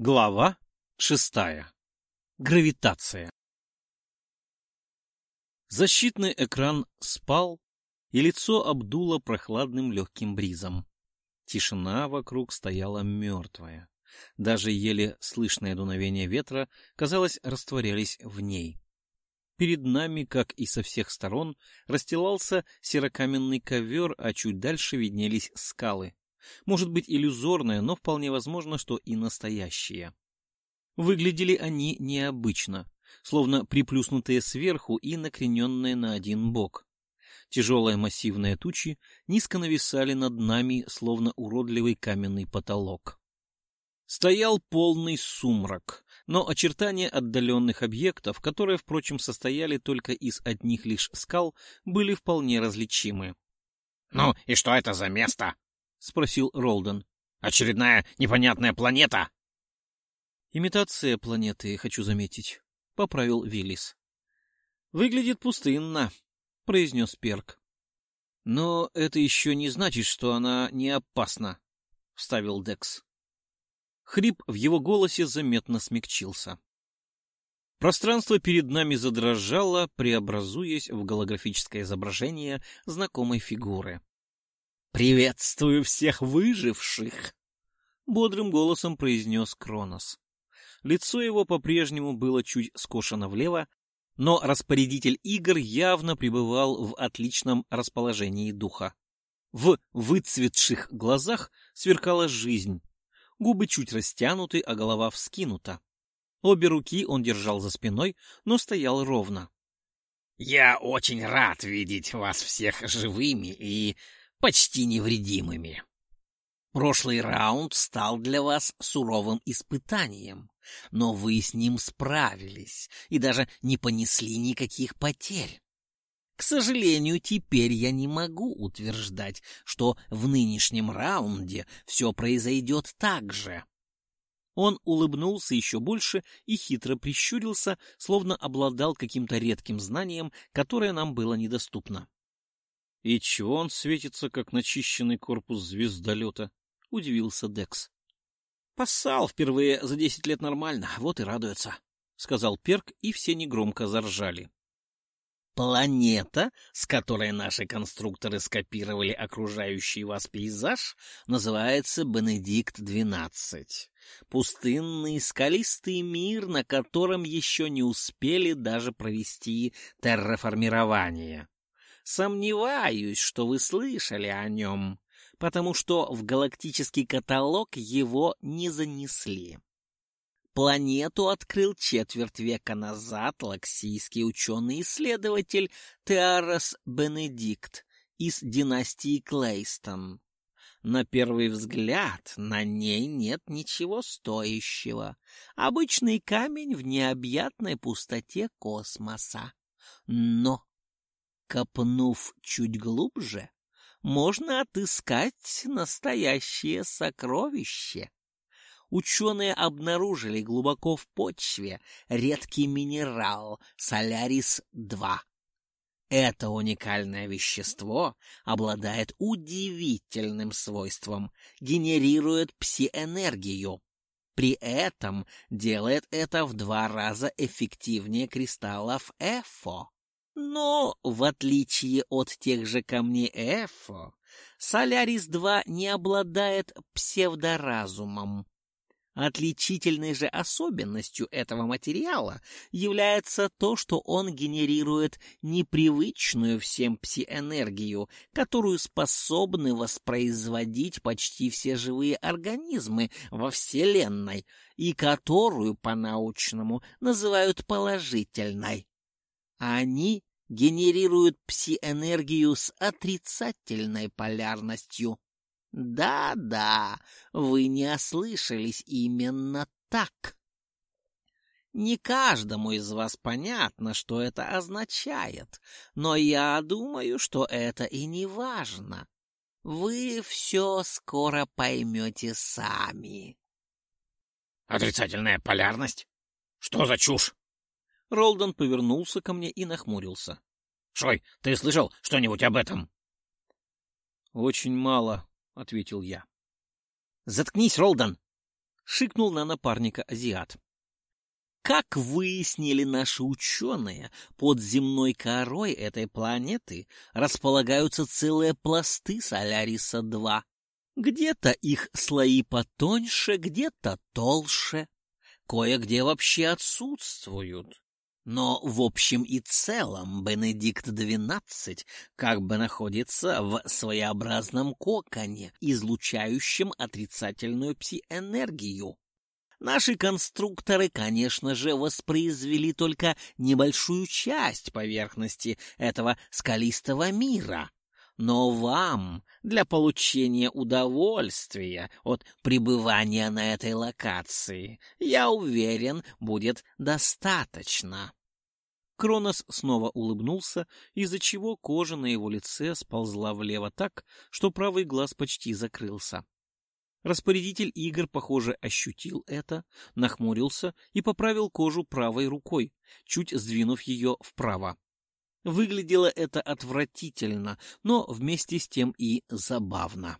Глава шестая. Гравитация. Защитный экран спал, и лицо обдуло прохладным легким бризом. Тишина вокруг стояла мертвая. Даже еле слышное дуновение ветра, казалось, растворялись в ней. Перед нами, как и со всех сторон, расстилался серокаменный ковер, а чуть дальше виднелись скалы. Может быть, иллюзорное, но вполне возможно, что и настоящее. Выглядели они необычно, словно приплюснутые сверху и накрененные на один бок. Тяжелые массивные тучи низко нависали над нами, словно уродливый каменный потолок. Стоял полный сумрак, но очертания отдаленных объектов, которые, впрочем, состояли только из одних лишь скал, были вполне различимы. — Ну и что это за место? — спросил Ролден. «Очередная непонятная планета?» «Имитация планеты, хочу заметить», — поправил Виллис. «Выглядит пустынно», — произнес Перк. «Но это еще не значит, что она не опасна», — вставил Декс. Хрип в его голосе заметно смягчился. Пространство перед нами задрожало, преобразуясь в голографическое изображение знакомой фигуры. «Приветствую всех выживших!» — бодрым голосом произнес Кронос. Лицо его по-прежнему было чуть скошено влево, но распорядитель игр явно пребывал в отличном расположении духа. В выцветших глазах сверкала жизнь, губы чуть растянуты, а голова вскинута. Обе руки он держал за спиной, но стоял ровно. «Я очень рад видеть вас всех живыми и почти невредимыми. Прошлый раунд стал для вас суровым испытанием, но вы с ним справились и даже не понесли никаких потерь. К сожалению, теперь я не могу утверждать, что в нынешнем раунде все произойдет так же. Он улыбнулся еще больше и хитро прищурился, словно обладал каким-то редким знанием, которое нам было недоступно. — И чего он светится, как начищенный корпус звездолета? — удивился Декс. — Поссал впервые за десять лет нормально, вот и радуется, — сказал Перк, и все негромко заржали. Планета, с которой наши конструкторы скопировали окружающий вас пейзаж, называется Бенедикт-12. Пустынный, скалистый мир, на котором еще не успели даже провести терраформирование. Сомневаюсь, что вы слышали о нем, потому что в галактический каталог его не занесли. Планету открыл четверть века назад лаксийский ученый-исследователь Теарос Бенедикт из династии Клейстон. На первый взгляд на ней нет ничего стоящего. Обычный камень в необъятной пустоте космоса. Но Копнув чуть глубже, можно отыскать настоящее сокровище. Ученые обнаружили глубоко в почве редкий минерал Солярис-2. Это уникальное вещество обладает удивительным свойством, генерирует пси-энергию. При этом делает это в два раза эффективнее кристаллов Эфо. Но, в отличие от тех же камней Эфо, Солярис-2 не обладает псевдоразумом. Отличительной же особенностью этого материала является то, что он генерирует непривычную всем псиэнергию, которую способны воспроизводить почти все живые организмы во Вселенной и которую по-научному называют положительной. Они генерируют пси-энергию с отрицательной полярностью. Да-да, вы не ослышались именно так. Не каждому из вас понятно, что это означает, но я думаю, что это и не важно. Вы все скоро поймете сами. Отрицательная полярность? Что за чушь? Ролдон повернулся ко мне и нахмурился. — Шой, ты слышал что-нибудь об этом? — Очень мало, — ответил я. — Заткнись, Ролдон! шикнул на напарника азиат. Как выяснили наши ученые, под земной корой этой планеты располагаются целые пласты Соляриса-2. Где-то их слои потоньше, где-то толще. Кое-где вообще отсутствуют. Но в общем и целом Бенедикт XII как бы находится в своеобразном коконе, излучающем отрицательную пси-энергию. Наши конструкторы, конечно же, воспроизвели только небольшую часть поверхности этого скалистого мира. Но вам, для получения удовольствия от пребывания на этой локации, я уверен, будет достаточно. Кронос снова улыбнулся, из-за чего кожа на его лице сползла влево так, что правый глаз почти закрылся. Распорядитель игр, похоже, ощутил это, нахмурился и поправил кожу правой рукой, чуть сдвинув ее вправо. Выглядело это отвратительно, но вместе с тем и забавно.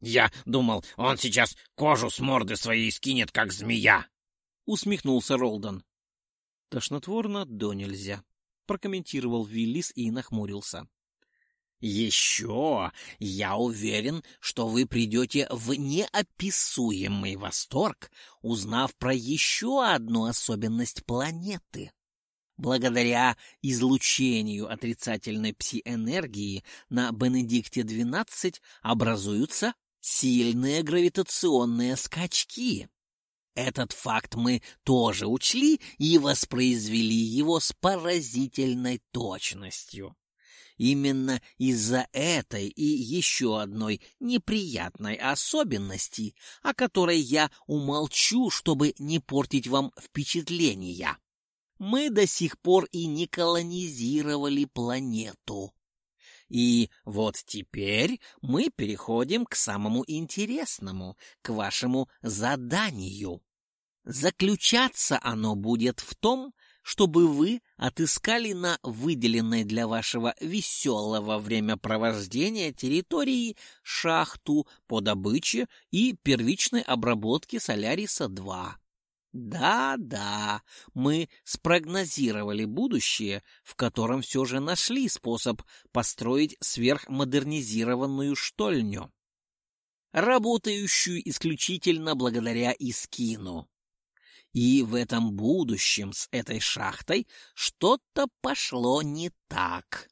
«Я думал, он сейчас кожу с морды своей скинет, как змея!» — усмехнулся Ролдон. «Тошнотворно до нельзя», — прокомментировал Виллис и нахмурился. Еще я уверен, что вы придете в неописуемый восторг, узнав про еще одну особенность планеты. Благодаря излучению отрицательной пси-энергии на Бенедикте-12 образуются сильные гравитационные скачки. Этот факт мы тоже учли и воспроизвели его с поразительной точностью. Именно из-за этой и еще одной неприятной особенности, о которой я умолчу, чтобы не портить вам впечатления, мы до сих пор и не колонизировали планету. И вот теперь мы переходим к самому интересному, к вашему заданию. Заключаться оно будет в том, чтобы вы отыскали на выделенной для вашего веселого времяпровождения территории шахту по добыче и первичной обработке Соляриса-2. Да-да, мы спрогнозировали будущее, в котором все же нашли способ построить сверхмодернизированную штольню, работающую исключительно благодаря Искину. И в этом будущем с этой шахтой что-то пошло не так.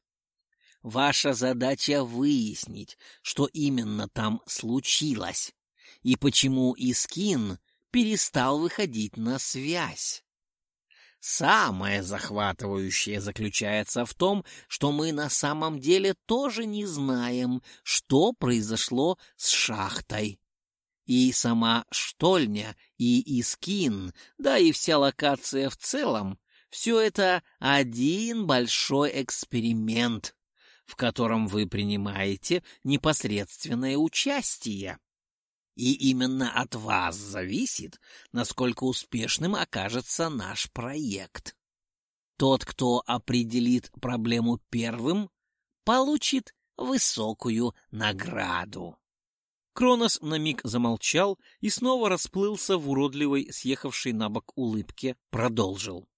Ваша задача выяснить, что именно там случилось, и почему Искин перестал выходить на связь. Самое захватывающее заключается в том, что мы на самом деле тоже не знаем, что произошло с шахтой. И сама штольня, и Искин, да и вся локация в целом, все это один большой эксперимент, в котором вы принимаете непосредственное участие. И именно от вас зависит, насколько успешным окажется наш проект. Тот, кто определит проблему первым, получит высокую награду. Кронос на миг замолчал и снова расплылся в уродливой, съехавшей на бок улыбке, продолжил.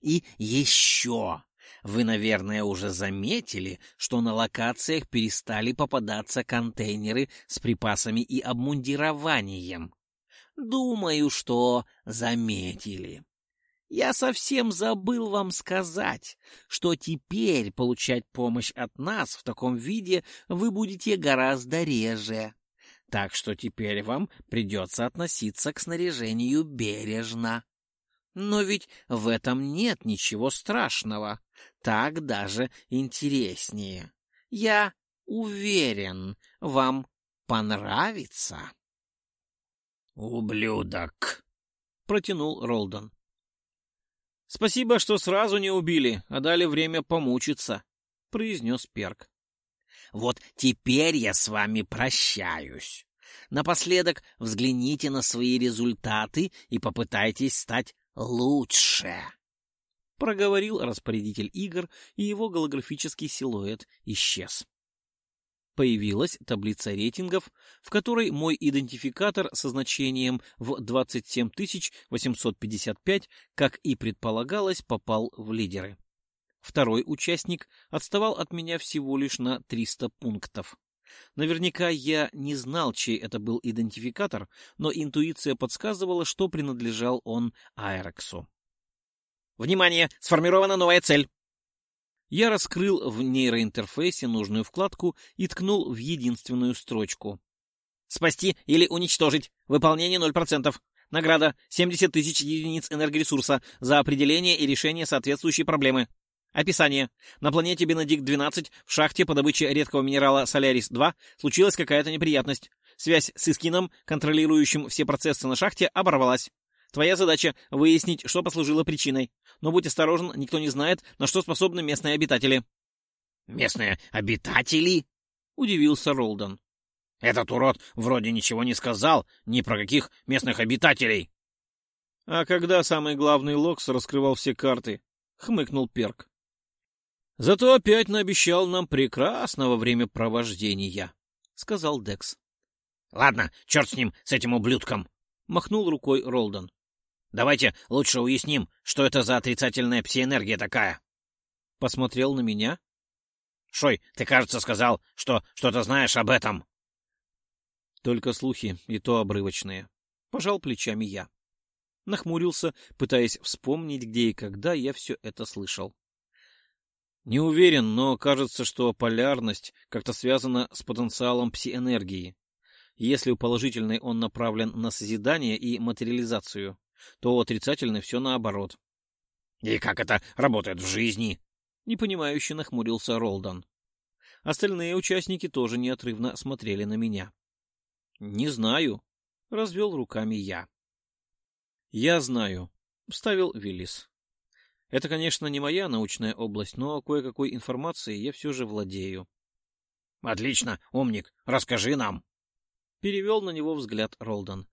«И еще! Вы, наверное, уже заметили, что на локациях перестали попадаться контейнеры с припасами и обмундированием. Думаю, что заметили. Я совсем забыл вам сказать, что теперь получать помощь от нас в таком виде вы будете гораздо реже. Так что теперь вам придется относиться к снаряжению бережно. Но ведь в этом нет ничего страшного. Так даже интереснее. Я уверен, вам понравится. «Ублюдок!» — протянул Ролдон. «Спасибо, что сразу не убили, а дали время помучиться», — произнес Перк. Вот теперь я с вами прощаюсь. Напоследок взгляните на свои результаты и попытайтесь стать лучше. Проговорил распорядитель игр, и его голографический силуэт исчез. появилась таблица рейтингов, в которой мой идентификатор со значением в 27855, как и предполагалось, попал в лидеры. Второй участник отставал от меня всего лишь на 300 пунктов. Наверняка я не знал, чей это был идентификатор, но интуиция подсказывала, что принадлежал он Айрексу. «Внимание! Сформирована новая цель!» Я раскрыл в нейроинтерфейсе нужную вкладку и ткнул в единственную строчку. «Спасти или уничтожить. Выполнение 0%. Награда 70 тысяч единиц энергоресурса за определение и решение соответствующей проблемы. Описание. На планете Бенедикт-12 в шахте по добыче редкого минерала Солярис-2 случилась какая-то неприятность. Связь с Искином, контролирующим все процессы на шахте, оборвалась. Твоя задача — выяснить, что послужило причиной. Но будь осторожен, никто не знает, на что способны местные обитатели. «Местные обитатели?» — удивился Ролдон. «Этот урод вроде ничего не сказал ни про каких местных обитателей». «А когда самый главный Локс раскрывал все карты?» — хмыкнул Перк. «Зато опять наобещал нам прекрасного времяпровождения», — сказал Декс. «Ладно, черт с ним, с этим ублюдком», — махнул рукой Ролдон. Давайте лучше уясним, что это за отрицательная псиэнергия такая. Посмотрел на меня. Шой, ты, кажется, сказал, что что-то знаешь об этом. Только слухи, и то обрывочные. Пожал плечами я. Нахмурился, пытаясь вспомнить, где и когда я все это слышал. Не уверен, но кажется, что полярность как-то связана с потенциалом псиэнергии. Если у положительной он направлен на созидание и материализацию, то отрицательно все наоборот. — И как это работает в жизни? — непонимающе нахмурился Ролдан. Остальные участники тоже неотрывно смотрели на меня. — Не знаю, — развел руками я. — Я знаю, — вставил Виллис. Это, конечно, не моя научная область, но кое-какой информацией я все же владею. — Отлично, умник, расскажи нам. Перевел на него взгляд Ролдан.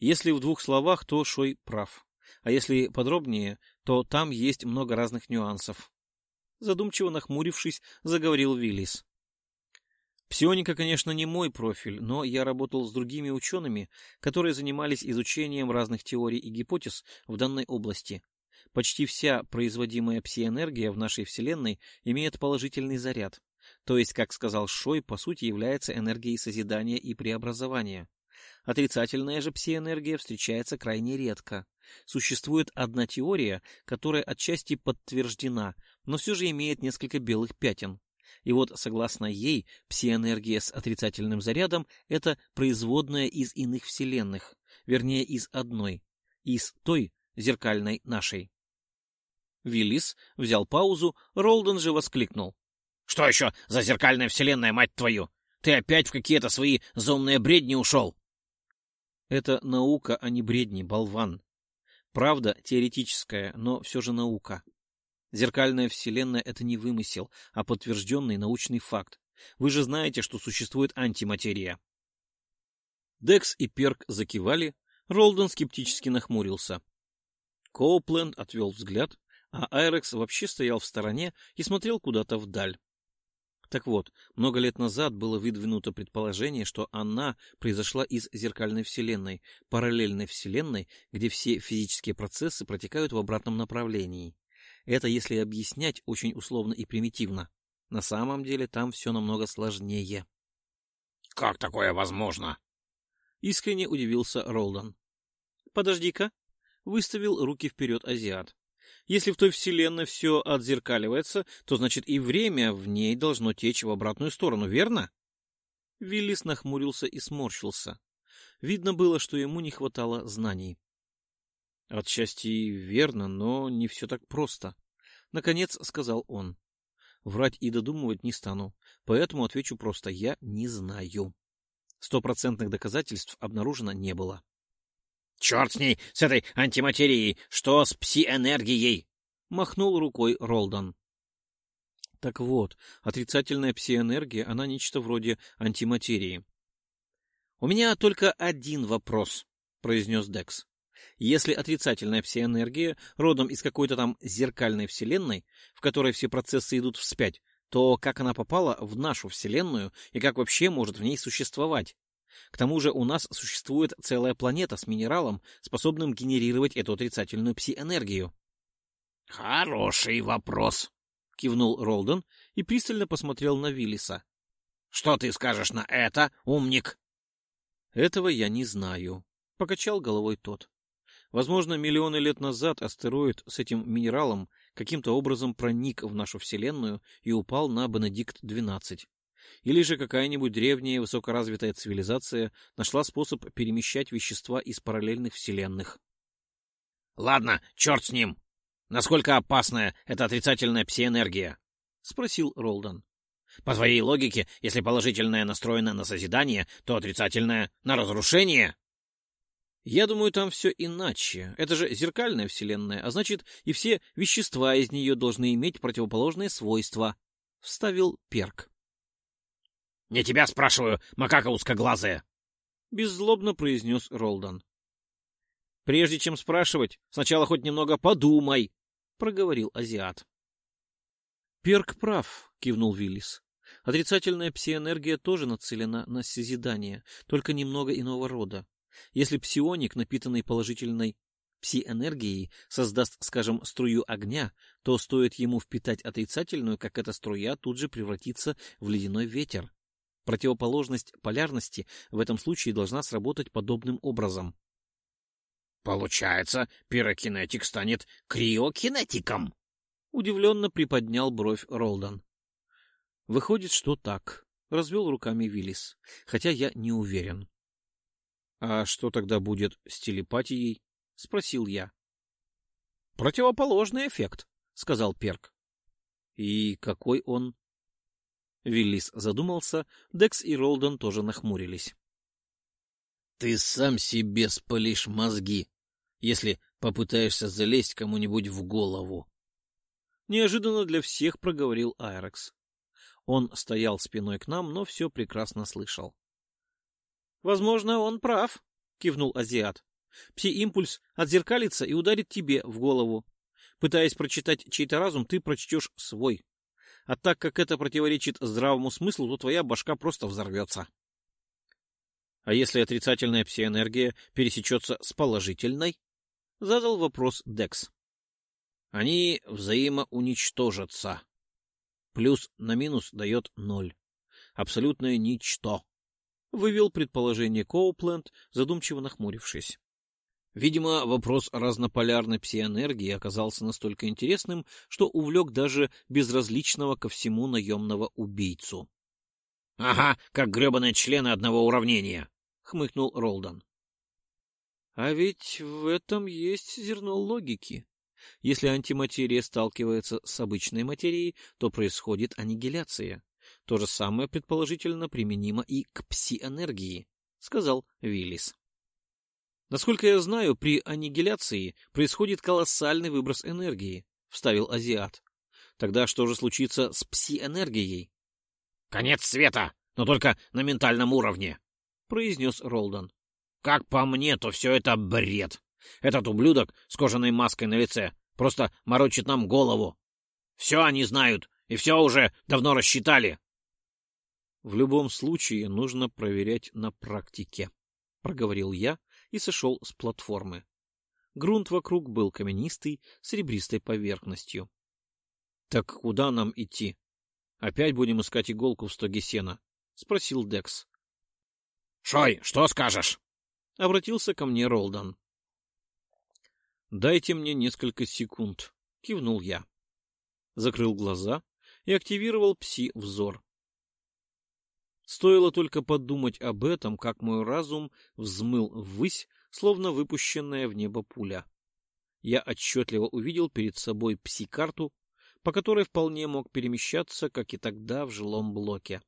Если в двух словах, то Шой прав. А если подробнее, то там есть много разных нюансов. Задумчиво нахмурившись, заговорил Виллис. Псионика, конечно, не мой профиль, но я работал с другими учеными, которые занимались изучением разных теорий и гипотез в данной области. Почти вся производимая псиэнергия в нашей Вселенной имеет положительный заряд, то есть, как сказал Шой, по сути является энергией созидания и преобразования. Отрицательная же псиэнергия встречается крайне редко. Существует одна теория, которая отчасти подтверждена, но все же имеет несколько белых пятен. И вот, согласно ей, псиэнергия с отрицательным зарядом — это производная из иных вселенных, вернее, из одной, из той, зеркальной нашей. Виллис взял паузу, Ролден же воскликнул. — Что еще за зеркальная вселенная, мать твою? Ты опять в какие-то свои зомные бредни ушел? Это наука, а не бредни, болван. Правда теоретическая, но все же наука. Зеркальная вселенная — это не вымысел, а подтвержденный научный факт. Вы же знаете, что существует антиматерия. Декс и Перк закивали, Ролден скептически нахмурился. Коупленд отвел взгляд, а Айрекс вообще стоял в стороне и смотрел куда-то вдаль. Так вот, много лет назад было выдвинуто предположение, что она произошла из зеркальной вселенной, параллельной вселенной, где все физические процессы протекают в обратном направлении. Это если объяснять очень условно и примитивно. На самом деле там все намного сложнее. «Как такое возможно?» Искренне удивился Ролдан. «Подожди-ка», — выставил руки вперед азиат. Если в той вселенной все отзеркаливается, то значит и время в ней должно течь в обратную сторону, верно? Виллис нахмурился и сморщился. Видно было, что ему не хватало знаний. Отчасти верно, но не все так просто. Наконец сказал он. Врать и додумывать не стану, поэтому отвечу просто «я не знаю». Стопроцентных доказательств обнаружено не было. Черт с ней, с этой антиматерией! Что с пси-энергией? Махнул рукой Ролдан. Так вот, отрицательная псиэнергия, она нечто вроде антиматерии. «У меня только один вопрос», — произнес Декс. «Если отрицательная псиэнергия родом из какой-то там зеркальной вселенной, в которой все процессы идут вспять, то как она попала в нашу Вселенную и как вообще может в ней существовать? К тому же у нас существует целая планета с минералом, способным генерировать эту отрицательную пси-энергию. — Хороший вопрос, — кивнул Ролден и пристально посмотрел на Виллиса. — Что ты скажешь на это, умник? — Этого я не знаю, — покачал головой тот. Возможно, миллионы лет назад астероид с этим минералом каким-то образом проник в нашу Вселенную и упал на Бенедикт-12. Или же какая-нибудь древняя высокоразвитая цивилизация нашла способ перемещать вещества из параллельных вселенных. — Ладно, черт с ним! Насколько опасная эта отрицательная псиэнергия? — спросил Ролдан. — По твоей логике, если положительная настроена на созидание, то отрицательная — на разрушение? — Я думаю, там все иначе. Это же зеркальная вселенная, а значит, и все вещества из нее должны иметь противоположные свойства, — вставил Перк. — Не тебя спрашиваю, макака узкоглазая! — беззлобно произнес Ролдан. — Прежде чем спрашивать, сначала хоть немного подумай, — проговорил азиат. — Перк прав, — кивнул Виллис. Отрицательная псиэнергия тоже нацелена на созидание, только немного иного рода. Если псионик, напитанный положительной пси-энергией, создаст, скажем, струю огня, то стоит ему впитать отрицательную, как эта струя тут же превратится в ледяной ветер. Противоположность полярности в этом случае должна сработать подобным образом. Получается, пирокинетик станет криокинетиком. Удивленно приподнял бровь Ролдан. Выходит, что так, развел руками Виллис, хотя я не уверен. А что тогда будет с телепатией? спросил я. Противоположный эффект, сказал Перк. И какой он? Виллис задумался, Декс и Ролден тоже нахмурились. Ты сам себе спалишь мозги, если попытаешься залезть кому-нибудь в голову. Неожиданно для всех проговорил Айрекс. Он стоял спиной к нам, но все прекрасно слышал. — Возможно, он прав, — кивнул азиат. — Пси-импульс отзеркалится и ударит тебе в голову. Пытаясь прочитать чей-то разум, ты прочтешь свой. А так как это противоречит здравому смыслу, то твоя башка просто взорвется. А если отрицательная псиэнергия пересечется с положительной? Задал вопрос Декс. Они взаимоуничтожатся. Плюс на минус дает ноль. Абсолютное ничто. Вывел предположение Коупленд, задумчиво нахмурившись. Видимо, вопрос разнополярной псиэнергии оказался настолько интересным, что увлек даже безразличного ко всему наемного убийцу. — Ага, как гребаные члены одного уравнения, — хмыкнул Ролдан. — А ведь в этом есть зерно логики. Если антиматерия сталкивается с обычной материей, то происходит аннигиляция. То же самое предположительно применимо и к пси-энергии, — сказал Виллис. Насколько я знаю, при аннигиляции происходит колоссальный выброс энергии, вставил азиат. Тогда что же случится с пси-энергией? Конец света, но только на ментальном уровне, произнес Ролдан. Как по мне, то все это бред. Этот ублюдок с кожаной маской на лице просто морочит нам голову. Все они знают, и все уже давно рассчитали. В любом случае нужно проверять на практике, проговорил я, и сошел с платформы. Грунт вокруг был каменистый, с ребристой поверхностью. — Так куда нам идти? Опять будем искать иголку в стоге сена? — спросил Декс. — Шой, что скажешь? — обратился ко мне Ролдан. — Дайте мне несколько секунд, — кивнул я. Закрыл глаза и активировал пси-взор. Стоило только подумать об этом, как мой разум взмыл ввысь, словно выпущенная в небо пуля. Я отчетливо увидел перед собой пси-карту, по которой вполне мог перемещаться, как и тогда в жилом блоке.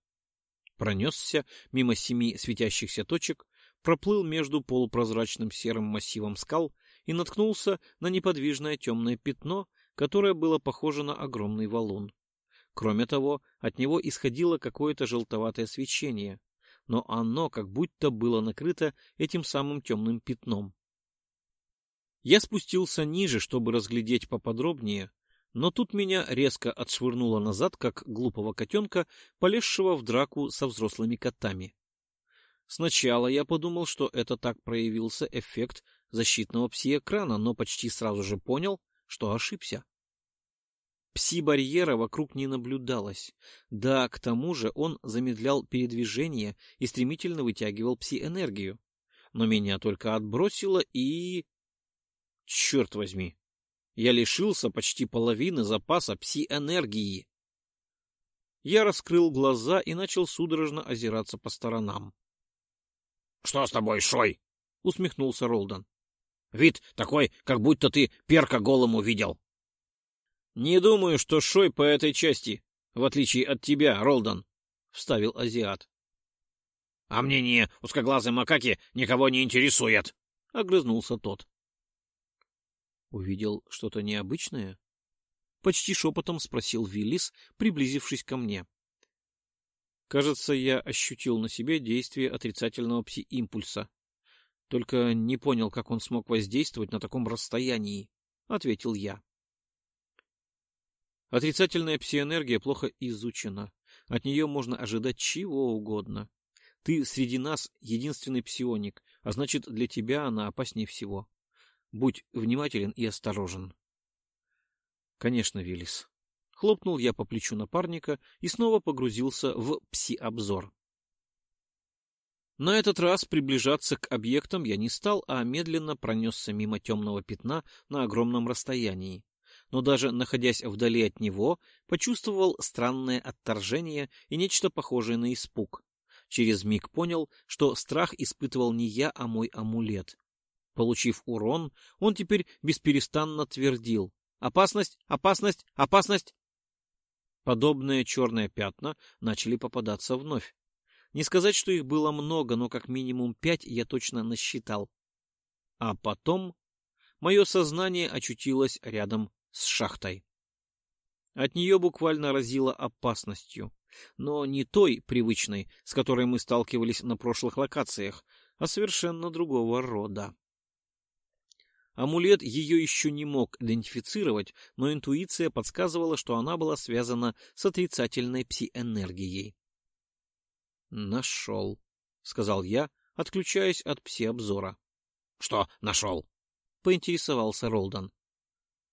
Пронесся мимо семи светящихся точек, проплыл между полупрозрачным серым массивом скал и наткнулся на неподвижное темное пятно, которое было похоже на огромный валун. Кроме того, от него исходило какое-то желтоватое свечение, но оно как будто было накрыто этим самым темным пятном. Я спустился ниже, чтобы разглядеть поподробнее, Но тут меня резко отшвырнуло назад, как глупого котенка, полезшего в драку со взрослыми котами. Сначала я подумал, что это так проявился эффект защитного пси-экрана, но почти сразу же понял, что ошибся. Пси-барьера вокруг не наблюдалось. Да, к тому же он замедлял передвижение и стремительно вытягивал пси-энергию. Но меня только отбросило и... Черт возьми! Я лишился почти половины запаса пси-энергии. Я раскрыл глаза и начал судорожно озираться по сторонам. — Что с тобой, Шой? — усмехнулся Ролдон. — Вид такой, как будто ты перка голым увидел. — Не думаю, что Шой по этой части, в отличие от тебя, Ролдон, — вставил азиат. — А мнение узкоглазой макаки никого не интересует, — огрызнулся тот. Увидел что-то необычное? Почти шепотом спросил Виллис, приблизившись ко мне. Кажется, я ощутил на себе действие отрицательного пси-импульса. Только не понял, как он смог воздействовать на таком расстоянии, — ответил я. Отрицательная пси-энергия плохо изучена. От нее можно ожидать чего угодно. Ты среди нас единственный псионик, а значит, для тебя она опаснее всего. Будь внимателен и осторожен. Конечно, Виллис. Хлопнул я по плечу напарника и снова погрузился в пси-обзор. На этот раз приближаться к объектам я не стал, а медленно пронесся мимо темного пятна на огромном расстоянии. Но даже находясь вдали от него, почувствовал странное отторжение и нечто похожее на испуг. Через миг понял, что страх испытывал не я, а мой амулет. Получив урон, он теперь бесперестанно твердил «Опасность! Опасность! Опасность!» Подобные черные пятна начали попадаться вновь. Не сказать, что их было много, но как минимум пять я точно насчитал. А потом мое сознание очутилось рядом с шахтой. От нее буквально разило опасностью, но не той привычной, с которой мы сталкивались на прошлых локациях, а совершенно другого рода. Амулет ее еще не мог идентифицировать, но интуиция подсказывала, что она была связана с отрицательной пси-энергией. «Нашел», — сказал я, отключаясь от пси-обзора. «Что нашел?» — поинтересовался Ролдан.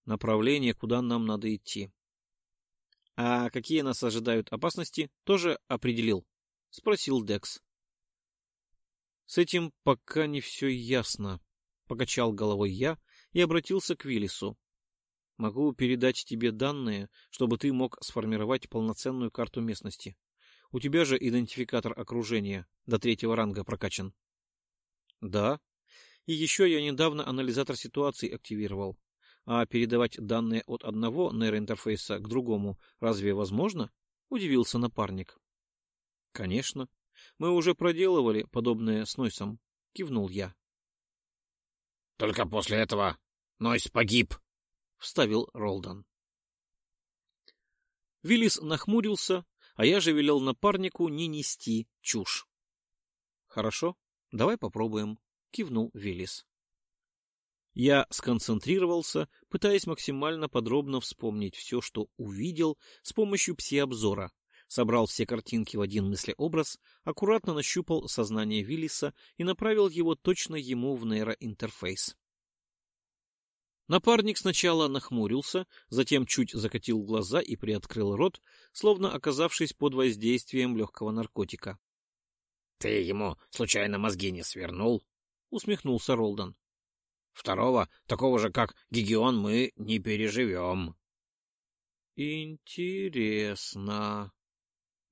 «Направление, куда нам надо идти». «А какие нас ожидают опасности, тоже определил?» — спросил Декс. «С этим пока не все ясно», Покачал головой я и обратился к Виллису. Могу передать тебе данные, чтобы ты мог сформировать полноценную карту местности. У тебя же идентификатор окружения до третьего ранга прокачан. Да. И еще я недавно анализатор ситуации активировал. А передавать данные от одного нейроинтерфейса к другому разве возможно? Удивился напарник. Конечно. Мы уже проделывали подобное с Нойсом. Кивнул я. Только после этого Нойс погиб, — вставил Ролдон. Виллис нахмурился, а я же велел напарнику не нести чушь. — Хорошо, давай попробуем, — кивнул Виллис. Я сконцентрировался, пытаясь максимально подробно вспомнить все, что увидел с помощью пси-обзора, собрал все картинки в один мыслеобраз, аккуратно нащупал сознание Виллиса и направил его точно ему в нейроинтерфейс. Напарник сначала нахмурился, затем чуть закатил глаза и приоткрыл рот, словно оказавшись под воздействием легкого наркотика. — Ты ему случайно мозги не свернул? — усмехнулся Ролдон. — Второго, такого же, как Гигион, мы не переживем. — Интересно,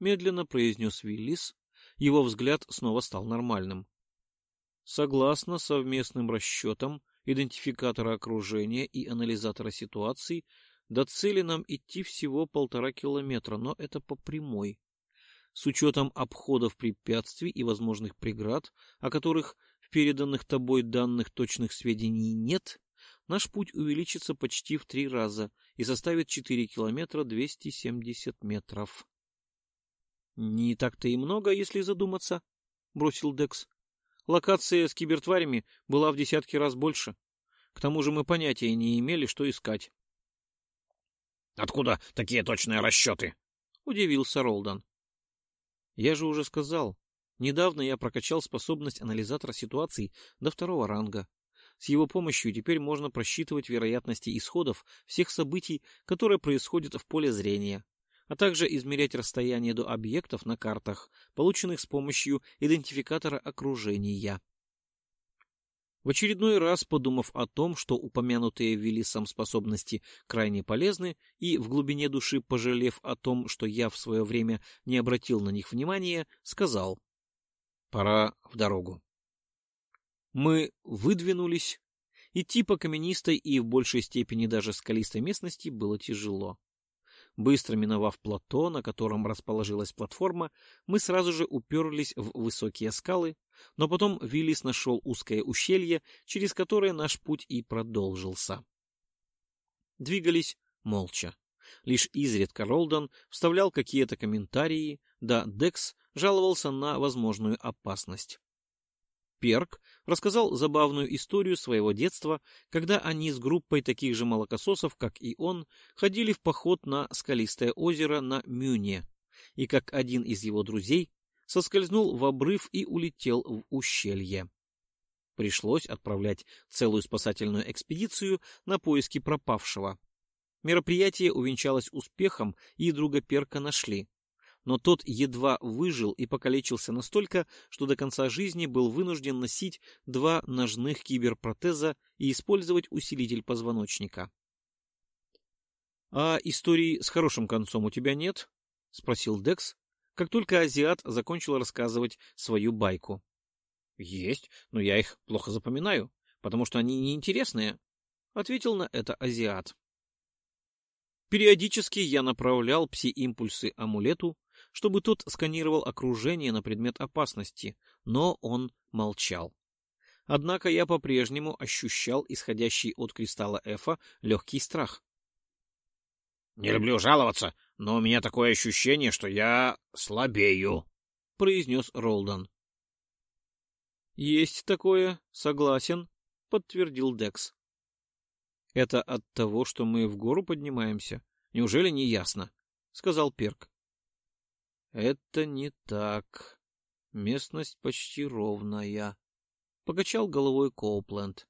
медленно произнес Виллис. Его взгляд снова стал нормальным. Согласно совместным расчетам идентификатора окружения и анализатора ситуаций, до цели нам идти всего полтора километра, но это по прямой. С учетом обходов препятствий и возможных преград, о которых переданных тобой данных точных сведений нет, наш путь увеличится почти в три раза и составит 4 километра 270 метров. «Не так-то и много, если задуматься», — бросил Декс. «Локация с кибертварями была в десятки раз больше. К тому же мы понятия не имели, что искать». Откуда такие точные расчеты? — удивился Ролдан. — Я же уже сказал. Недавно я прокачал способность анализатора ситуаций до второго ранга. С его помощью теперь можно просчитывать вероятности исходов всех событий, которые происходят в поле зрения, а также измерять расстояние до объектов на картах, полученных с помощью идентификатора окружения. В очередной раз, подумав о том, что упомянутые Велисом способности крайне полезны, и в глубине души пожалев о том, что я в свое время не обратил на них внимания, сказал «Пора в дорогу». Мы выдвинулись. Идти по каменистой и в большей степени даже скалистой местности было тяжело. Быстро миновав плато, на котором расположилась платформа, мы сразу же уперлись в высокие скалы, но потом Виллис нашел узкое ущелье, через которое наш путь и продолжился. Двигались молча. Лишь изредка Ролдон вставлял какие-то комментарии, да Декс жаловался на возможную опасность. Перк рассказал забавную историю своего детства, когда они с группой таких же молокососов, как и он, ходили в поход на скалистое озеро на Мюне, и как один из его друзей соскользнул в обрыв и улетел в ущелье. Пришлось отправлять целую спасательную экспедицию на поиски пропавшего. Мероприятие увенчалось успехом, и друга Перка нашли но тот едва выжил и покалечился настолько, что до конца жизни был вынужден носить два ножных киберпротеза и использовать усилитель позвоночника. — А истории с хорошим концом у тебя нет? — спросил Декс, как только азиат закончил рассказывать свою байку. — Есть, но я их плохо запоминаю, потому что они неинтересные, — ответил на это азиат. Периодически я направлял пси-импульсы амулету, чтобы тот сканировал окружение на предмет опасности, но он молчал. Однако я по-прежнему ощущал исходящий от кристалла Эфа легкий страх. «Не люблю жаловаться, но у меня такое ощущение, что я слабею», — произнес Ролдан. «Есть такое, согласен», — подтвердил Декс. «Это от того, что мы в гору поднимаемся? Неужели не ясно?» — сказал Перк. Это не так. Местность почти ровная. Покачал головой Коупленд.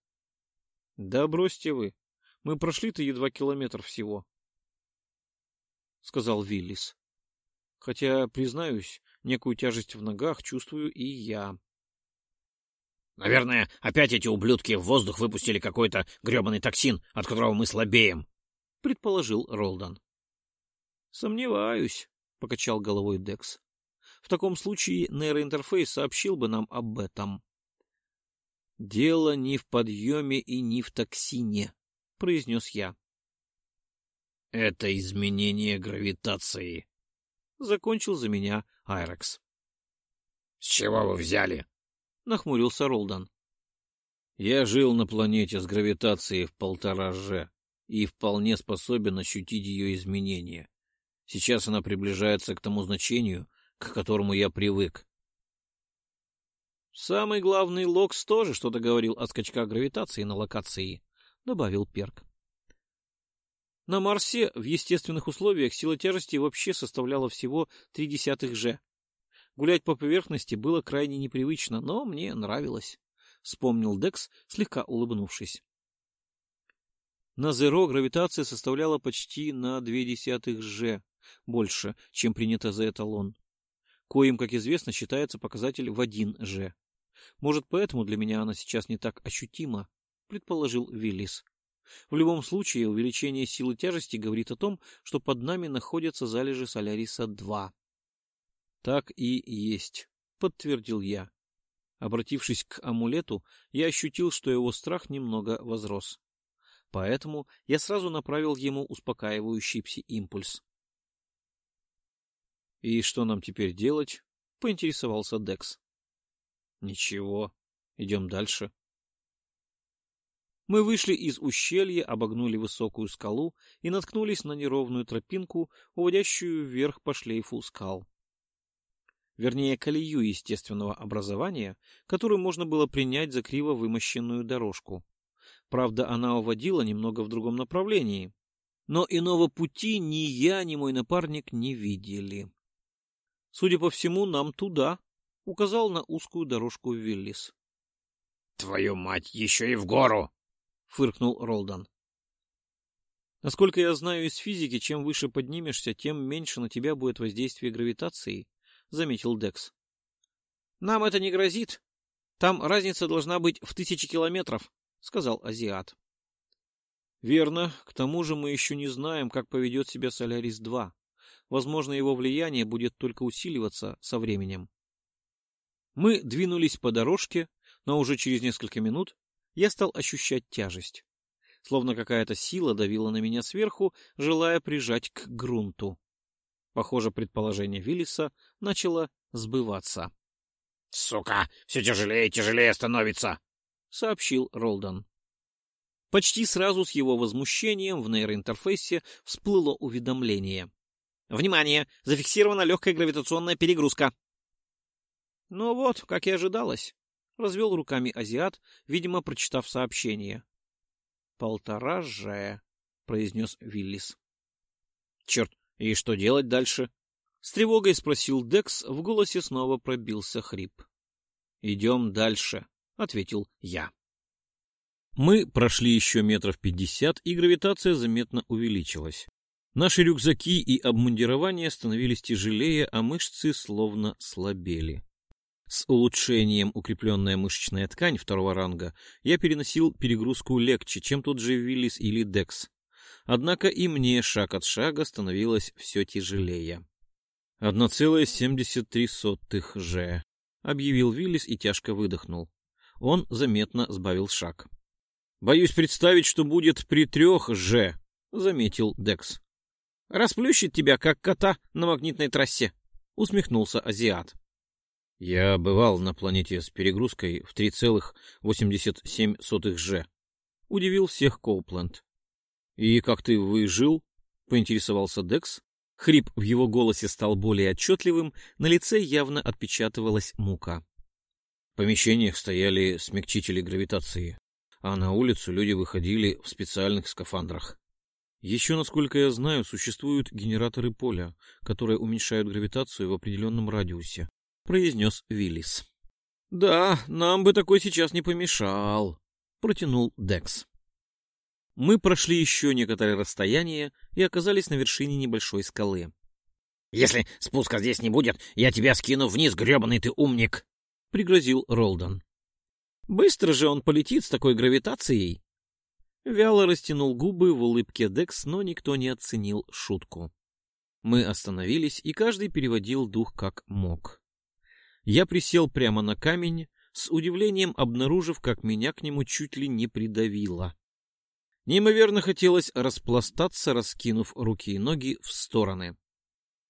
Да бросьте вы. Мы прошли-то едва километр всего. Сказал Виллис. Хотя, признаюсь, некую тяжесть в ногах чувствую и я. Наверное, опять эти ублюдки в воздух выпустили какой-то гребаный токсин, от которого мы слабеем, — предположил Ролдан. — Сомневаюсь, — покачал головой Декс. «В таком случае нейроинтерфейс сообщил бы нам об этом». «Дело не в подъеме и не в токсине», — произнес я. «Это изменение гравитации», — закончил за меня Айрекс. «С чего вы взяли?» — нахмурился Ролдан. «Я жил на планете с гравитацией в полтора же и вполне способен ощутить ее изменения. Сейчас она приближается к тому значению, к которому я привык. Самый главный Локс тоже что-то говорил о скачках гравитации на локации, добавил Перк. На Марсе в естественных условиях сила тяжести вообще составляла всего три десятых же. Гулять по поверхности было крайне непривычно, но мне нравилось, вспомнил Декс, слегка улыбнувшись. На Зеро гравитация составляла почти на две десятых же, больше, чем принято за эталон. Коим, как известно, считается показатель в 1 же. Может, поэтому для меня она сейчас не так ощутима, предположил Виллис. В любом случае, увеличение силы тяжести говорит о том, что под нами находятся залежи Соляриса-2. Так и есть, подтвердил я. Обратившись к амулету, я ощутил, что его страх немного возрос. Поэтому я сразу направил ему успокаивающий пси-импульс. «И что нам теперь делать?» — поинтересовался Декс. «Ничего. Идем дальше». Мы вышли из ущелья, обогнули высокую скалу и наткнулись на неровную тропинку, уводящую вверх по шлейфу скал. Вернее, колею естественного образования, которую можно было принять за криво вымощенную дорожку. Правда, она уводила немного в другом направлении. Но иного пути ни я, ни мой напарник не видели. Судя по всему, нам туда, — указал на узкую дорожку Виллис. — Твою мать, еще и в гору! — фыркнул Ролдан. Насколько я знаю из физики, чем выше поднимешься, тем меньше на тебя будет воздействие гравитации, — заметил Декс. — Нам это не грозит. Там разница должна быть в тысячи километров, — сказал азиат. — Верно. К тому же мы еще не знаем, как поведет себя Солярис-2. Возможно, его влияние будет только усиливаться со временем. Мы двинулись по дорожке, но уже через несколько минут я стал ощущать тяжесть словно какая-то сила давила на меня сверху, желая прижать к грунту. Похоже, предположение Виллиса начало сбываться. — Сука, все тяжелее и тяжелее становится! — сообщил Ролдан. Почти сразу с его возмущением в нейроинтерфейсе всплыло уведомление. «Внимание! Зафиксирована легкая гравитационная перегрузка!» «Ну вот, как и ожидалось», — развел руками азиат, видимо, прочитав сообщение. «Полтора же», — произнес Виллис. «Черт, и что делать дальше?» С тревогой спросил Декс, в голосе снова пробился хрип. «Идем дальше», — ответил я. Мы прошли еще метров пятьдесят, и гравитация заметно увеличилась. Наши рюкзаки и обмундирование становились тяжелее, а мышцы словно слабели. С улучшением укрепленная мышечная ткань второго ранга я переносил перегрузку легче, чем тот же Виллис или Декс. Однако и мне шаг от шага становилось все тяжелее. «1,73 же», — объявил Виллис и тяжко выдохнул. Он заметно сбавил шаг. «Боюсь представить, что будет при трех же», — заметил Декс. «Расплющит тебя, как кота на магнитной трассе», — усмехнулся азиат. Я бывал на планете с перегрузкой в 3,87 же. Удивил всех Коупленд. И как ты выжил? Поинтересовался Декс. Хрип в его голосе стал более отчетливым, на лице явно отпечатывалась мука. В помещениях стояли смягчители гравитации, а на улицу люди выходили в специальных скафандрах. Еще, насколько я знаю, существуют генераторы поля, которые уменьшают гравитацию в определенном радиусе произнес Виллис. «Да, нам бы такой сейчас не помешал», — протянул Декс. Мы прошли еще некоторое расстояние и оказались на вершине небольшой скалы. «Если спуска здесь не будет, я тебя скину вниз, гребаный ты умник!» — пригрозил Ролдон. «Быстро же он полетит с такой гравитацией!» Вяло растянул губы в улыбке Декс, но никто не оценил шутку. Мы остановились, и каждый переводил дух как мог. Я присел прямо на камень, с удивлением обнаружив, как меня к нему чуть ли не придавило. Неимоверно хотелось распластаться, раскинув руки и ноги в стороны.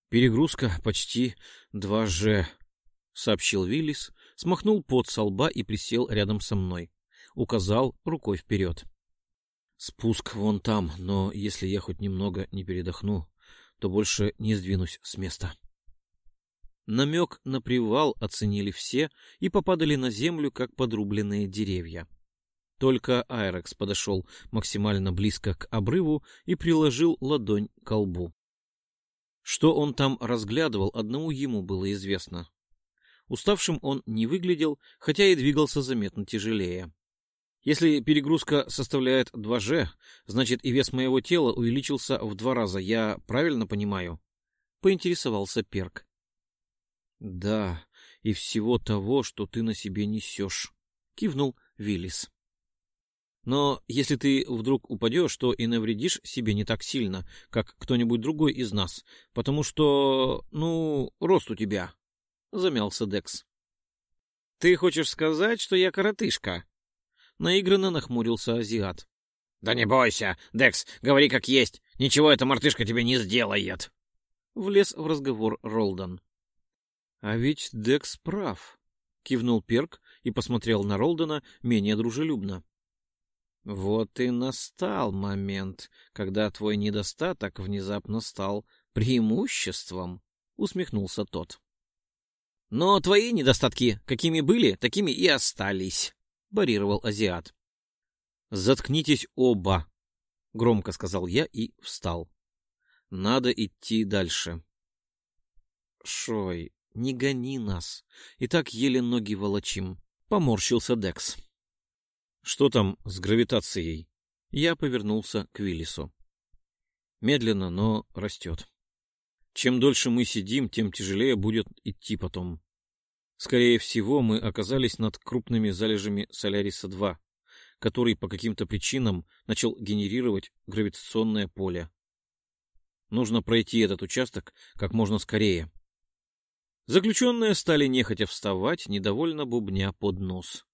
«Перегрузка почти 2G», — сообщил Виллис, смахнул пот со лба и присел рядом со мной. Указал рукой вперед. «Спуск вон там, но если я хоть немного не передохну, то больше не сдвинусь с места». Намек на привал оценили все и попадали на землю, как подрубленные деревья. Только Айрекс подошел максимально близко к обрыву и приложил ладонь к лбу. Что он там разглядывал, одному ему было известно. Уставшим он не выглядел, хотя и двигался заметно тяжелее. Если перегрузка составляет 2G, значит и вес моего тела увеличился в два раза, я правильно понимаю? Поинтересовался Перк. — Да, и всего того, что ты на себе несешь, — кивнул Виллис. — Но если ты вдруг упадешь, то и навредишь себе не так сильно, как кто-нибудь другой из нас, потому что, ну, рост у тебя, — замялся Декс. — Ты хочешь сказать, что я коротышка? Наигранно нахмурился азиат. — Да не бойся, Декс, говори как есть, ничего эта мартышка тебе не сделает. Влез в разговор Ролдан. А ведь Декс прав, кивнул Перк и посмотрел на Ролдена менее дружелюбно. Вот и настал момент, когда твой недостаток внезапно стал преимуществом, усмехнулся тот. Но твои недостатки, какими были, такими и остались, парировал азиат. Заткнитесь оба, громко сказал я и встал. Надо идти дальше. Шой, не гони нас. И так еле ноги волочим. Поморщился Декс. Что там с гравитацией? Я повернулся к Виллису. Медленно, но растет. Чем дольше мы сидим, тем тяжелее будет идти потом. Скорее всего, мы оказались над крупными залежами Соляриса-2, который по каким-то причинам начал генерировать гравитационное поле. Нужно пройти этот участок как можно скорее. Заключенные стали нехотя вставать, недовольно бубня под нос.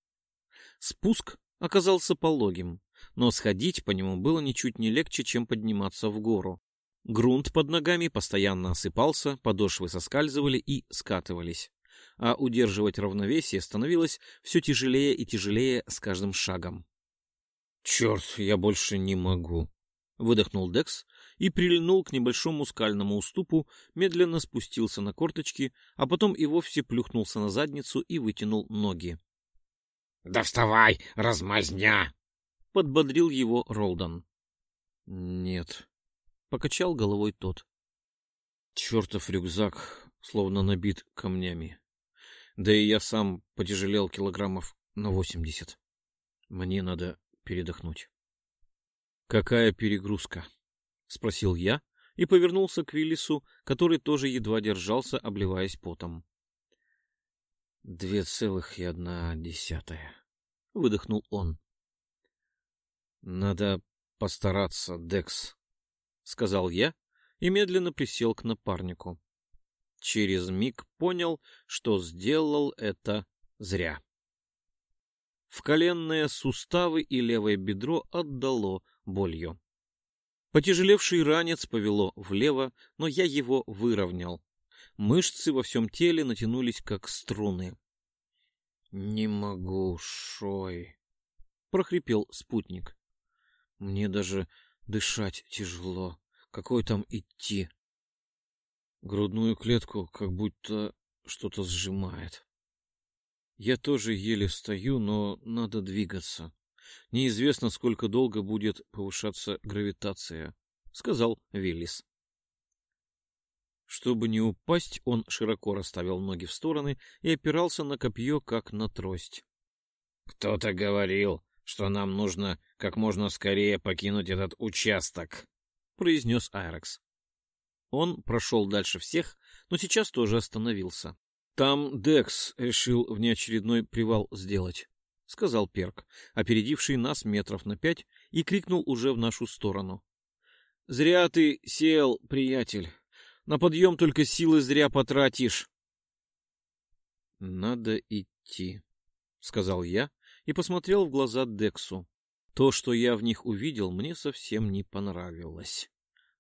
Спуск оказался пологим, но сходить по нему было ничуть не легче, чем подниматься в гору. Грунт под ногами постоянно осыпался, подошвы соскальзывали и скатывались, а удерживать равновесие становилось все тяжелее и тяжелее с каждым шагом. «Черт, я больше не могу», — выдохнул Декс и прильнул к небольшому скальному уступу, медленно спустился на корточки, а потом и вовсе плюхнулся на задницу и вытянул ноги. «Да вставай, размазня!» — подбодрил его Ролдон. «Нет», — покачал головой тот. «Чертов рюкзак словно набит камнями. Да и я сам потяжелел килограммов на восемьдесят. Мне надо передохнуть. «Какая перегрузка?» — спросил я и повернулся к Виллису, который тоже едва держался, обливаясь потом. «Две целых и одна десятая», — выдохнул он. «Надо постараться, Декс», — сказал я и медленно присел к напарнику. Через миг понял, что сделал это зря. В коленные суставы и левое бедро отдало болью. Потяжелевший ранец повело влево, но я его выровнял. Мышцы во всем теле натянулись, как струны. — Не могу, Шой, — прохрипел спутник. — Мне даже дышать тяжело. Какой там идти? Грудную клетку как будто что-то сжимает. Я тоже еле стою, но надо двигаться. Неизвестно, сколько долго будет повышаться гравитация, — сказал Виллис. Чтобы не упасть, он широко расставил ноги в стороны и опирался на копье, как на трость. — Кто-то говорил, что нам нужно как можно скорее покинуть этот участок, — произнес Айрекс. Он прошел дальше всех, но сейчас тоже остановился. Там Декс решил внеочередной привал сделать, — сказал Перк, опередивший нас метров на пять, и крикнул уже в нашу сторону. — Зря ты сел, приятель. На подъем только силы зря потратишь. — Надо идти, — сказал я и посмотрел в глаза Дексу. То, что я в них увидел, мне совсем не понравилось.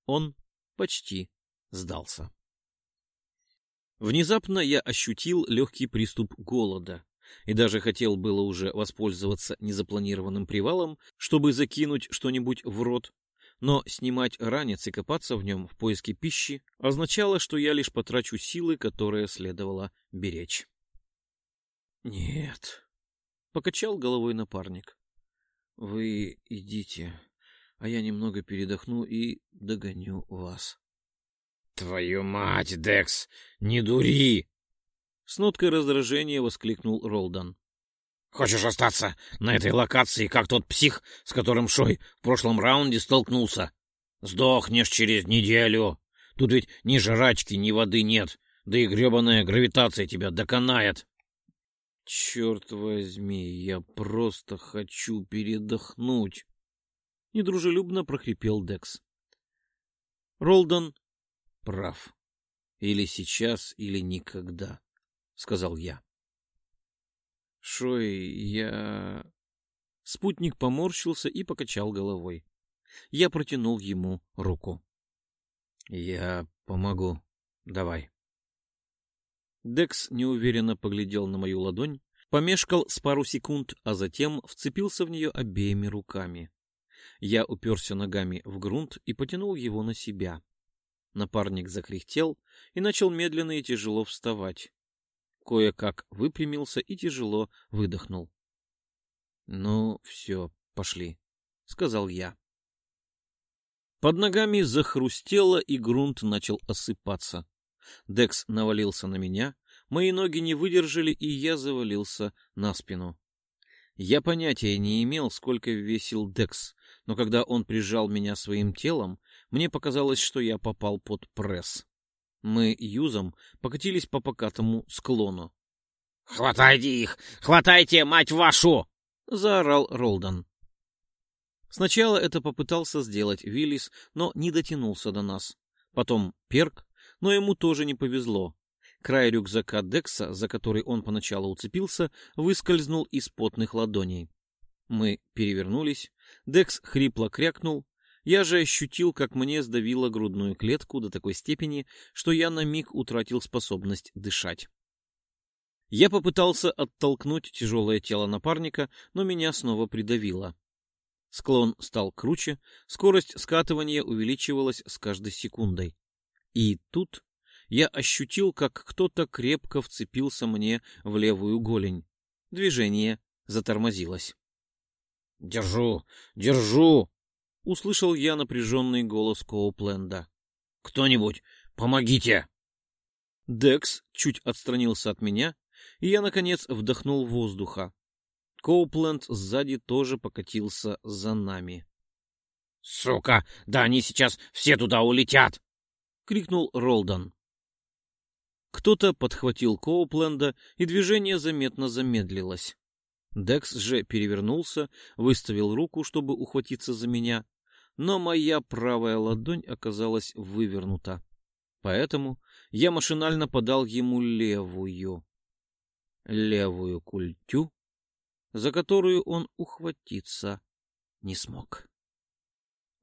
Он почти сдался. Внезапно я ощутил легкий приступ голода и даже хотел было уже воспользоваться незапланированным привалом, чтобы закинуть что-нибудь в рот, но снимать ранец и копаться в нем в поиске пищи означало, что я лишь потрачу силы, которые следовало беречь. «Нет», — покачал головой напарник, — «вы идите, а я немного передохну и догоню вас». «Твою мать, Декс, не дури!» С ноткой раздражения воскликнул Ролдан. «Хочешь остаться на этой локации, как тот псих, с которым Шой в прошлом раунде столкнулся? Сдохнешь через неделю. Тут ведь ни жрачки, ни воды нет, да и гребаная гравитация тебя доконает». «Черт возьми, я просто хочу передохнуть!» Недружелюбно прохрипел Декс. Ролдан прав. Или сейчас, или никогда, — сказал я. Шой, я... Спутник поморщился и покачал головой. Я протянул ему руку. Я помогу. Давай. Декс неуверенно поглядел на мою ладонь, помешкал с пару секунд, а затем вцепился в нее обеими руками. Я уперся ногами в грунт и потянул его на себя. Напарник закряхтел и начал медленно и тяжело вставать. Кое-как выпрямился и тяжело выдохнул. — Ну, все, пошли, — сказал я. Под ногами захрустело, и грунт начал осыпаться. Декс навалился на меня, мои ноги не выдержали, и я завалился на спину. Я понятия не имел, сколько весил Декс, но когда он прижал меня своим телом, мне показалось, что я попал под пресс. Мы юзом покатились по покатому склону. — Хватайте их! Хватайте, мать вашу! — заорал Ролдон. Сначала это попытался сделать Виллис, но не дотянулся до нас. Потом Перк, но ему тоже не повезло. Край рюкзака Декса, за который он поначалу уцепился, выскользнул из потных ладоней. Мы перевернулись, Декс хрипло крякнул, я же ощутил, как мне сдавило грудную клетку до такой степени, что я на миг утратил способность дышать. Я попытался оттолкнуть тяжелое тело напарника, но меня снова придавило. Склон стал круче, скорость скатывания увеличивалась с каждой секундой. И тут я ощутил, как кто-то крепко вцепился мне в левую голень. Движение затормозилось. «Держу! Держу!» — услышал я напряженный голос Коупленда. «Кто-нибудь, помогите!» Декс чуть отстранился от меня, и я, наконец, вдохнул воздуха. Коупленд сзади тоже покатился за нами. «Сука! Да они сейчас все туда улетят!» — крикнул Ролдон. Кто-то подхватил Коупленда, и движение заметно замедлилось. Декс же перевернулся, выставил руку, чтобы ухватиться за меня, но моя правая ладонь оказалась вывернута. Поэтому я машинально подал ему левую. Левую культю за которую он ухватиться не смог.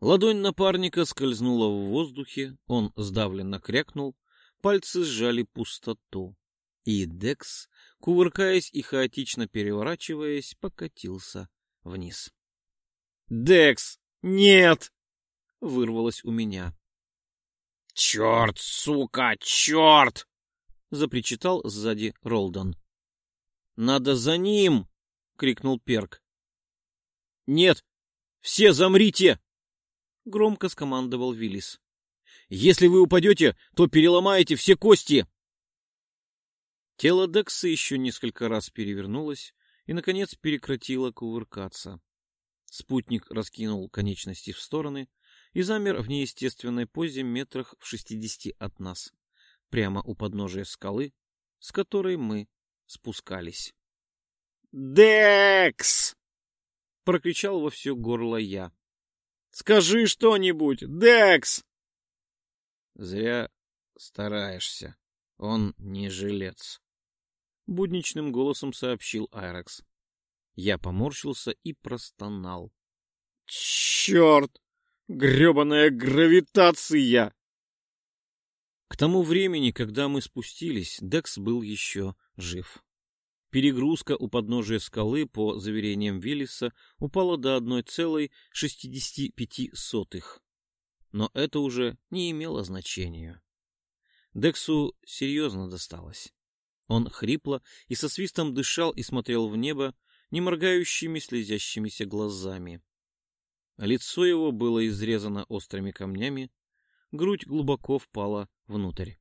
Ладонь напарника скользнула в воздухе, он сдавленно крякнул, пальцы сжали пустоту. И Декс, кувыркаясь и хаотично переворачиваясь, покатился вниз. «Декс, нет!» — вырвалось у меня. «Черт, сука, черт!» — запричитал сзади Ролдон. «Надо за ним!» крикнул Перк. Нет, все замрите! Громко скомандовал Виллис. Если вы упадете, то переломаете все кости. Тело Декса еще несколько раз перевернулось и, наконец, прекратило кувыркаться. Спутник раскинул конечности в стороны и замер в неестественной позе метрах в шестидесяти от нас, прямо у подножия скалы, с которой мы спускались. «Декс!» — прокричал во все горло я. «Скажи что-нибудь, Декс!» «Зря стараешься. Он не жилец», — будничным голосом сообщил Айрекс. Я поморщился и простонал. «Черт! гребаная гравитация!» К тому времени, когда мы спустились, Декс был еще жив. Перегрузка у подножия скалы, по заверениям Виллиса, упала до 1,65. Но это уже не имело значения. Дексу серьезно досталось. Он хрипло и со свистом дышал и смотрел в небо не моргающими слезящимися глазами. Лицо его было изрезано острыми камнями, грудь глубоко впала внутрь.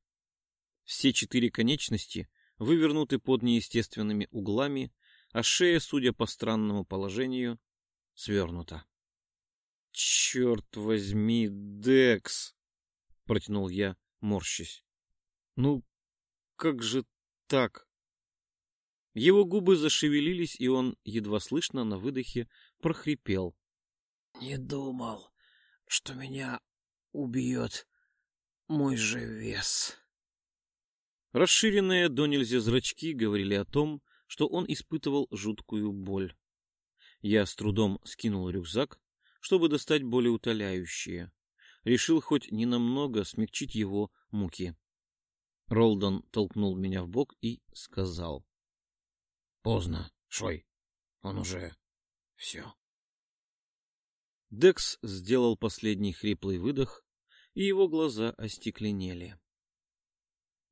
Все четыре конечности — вывернуты под неестественными углами, а шея, судя по странному положению, свернута. — Черт возьми, Декс! — протянул я, морщась. — Ну, как же так? Его губы зашевелились, и он, едва слышно, на выдохе прохрипел. — Не думал, что меня убьет мой же вес. Расширенные до нельзя зрачки говорили о том, что он испытывал жуткую боль. Я с трудом скинул рюкзак, чтобы достать более утоляющие. Решил хоть ненамного смягчить его муки. Ролдон толкнул меня в бок и сказал. — Поздно, Шой. Он уже... все. Декс сделал последний хриплый выдох, и его глаза остекленели.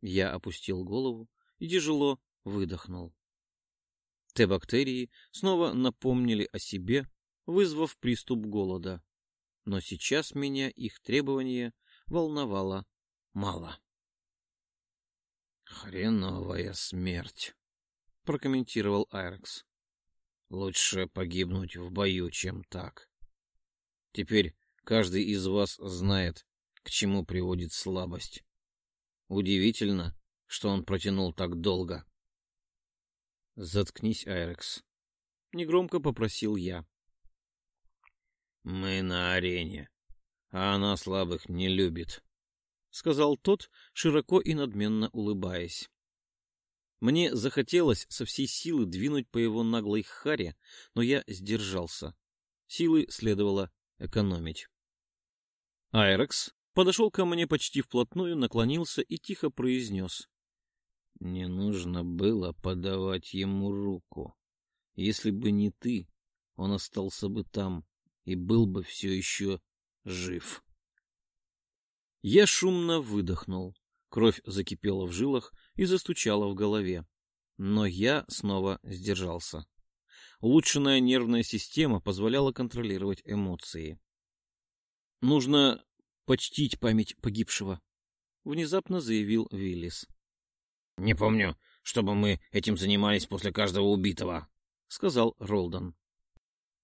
Я опустил голову и тяжело выдохнул. Т-бактерии снова напомнили о себе, вызвав приступ голода. но сейчас меня их требование волновало мало. «Хреновая смерть», — прокомментировал Айрекс. «Лучше погибнуть в бою, чем так. Теперь каждый из вас знает, к чему приводит слабость. Удивительно, что он протянул так долго». «Заткнись, Айрекс», — негромко попросил я. «Мы на арене, а она слабых не любит», — сказал тот, широко и надменно улыбаясь. Мне захотелось со всей силы двинуть по его наглой харе, но я сдержался. Силы следовало экономить. Айрекс подошел ко мне почти вплотную, наклонился и тихо произнес. — Не нужно было подавать ему руку. Если бы не ты, он остался бы там и был бы все еще жив. Я шумно выдохнул. Кровь закипела в жилах и застучала в голове. Но я снова сдержался. Улучшенная нервная система позволяла контролировать эмоции. «Нужно почтить память погибшего», — внезапно заявил Виллис. «Не помню, чтобы мы этим занимались после каждого убитого», — сказал Ролдон.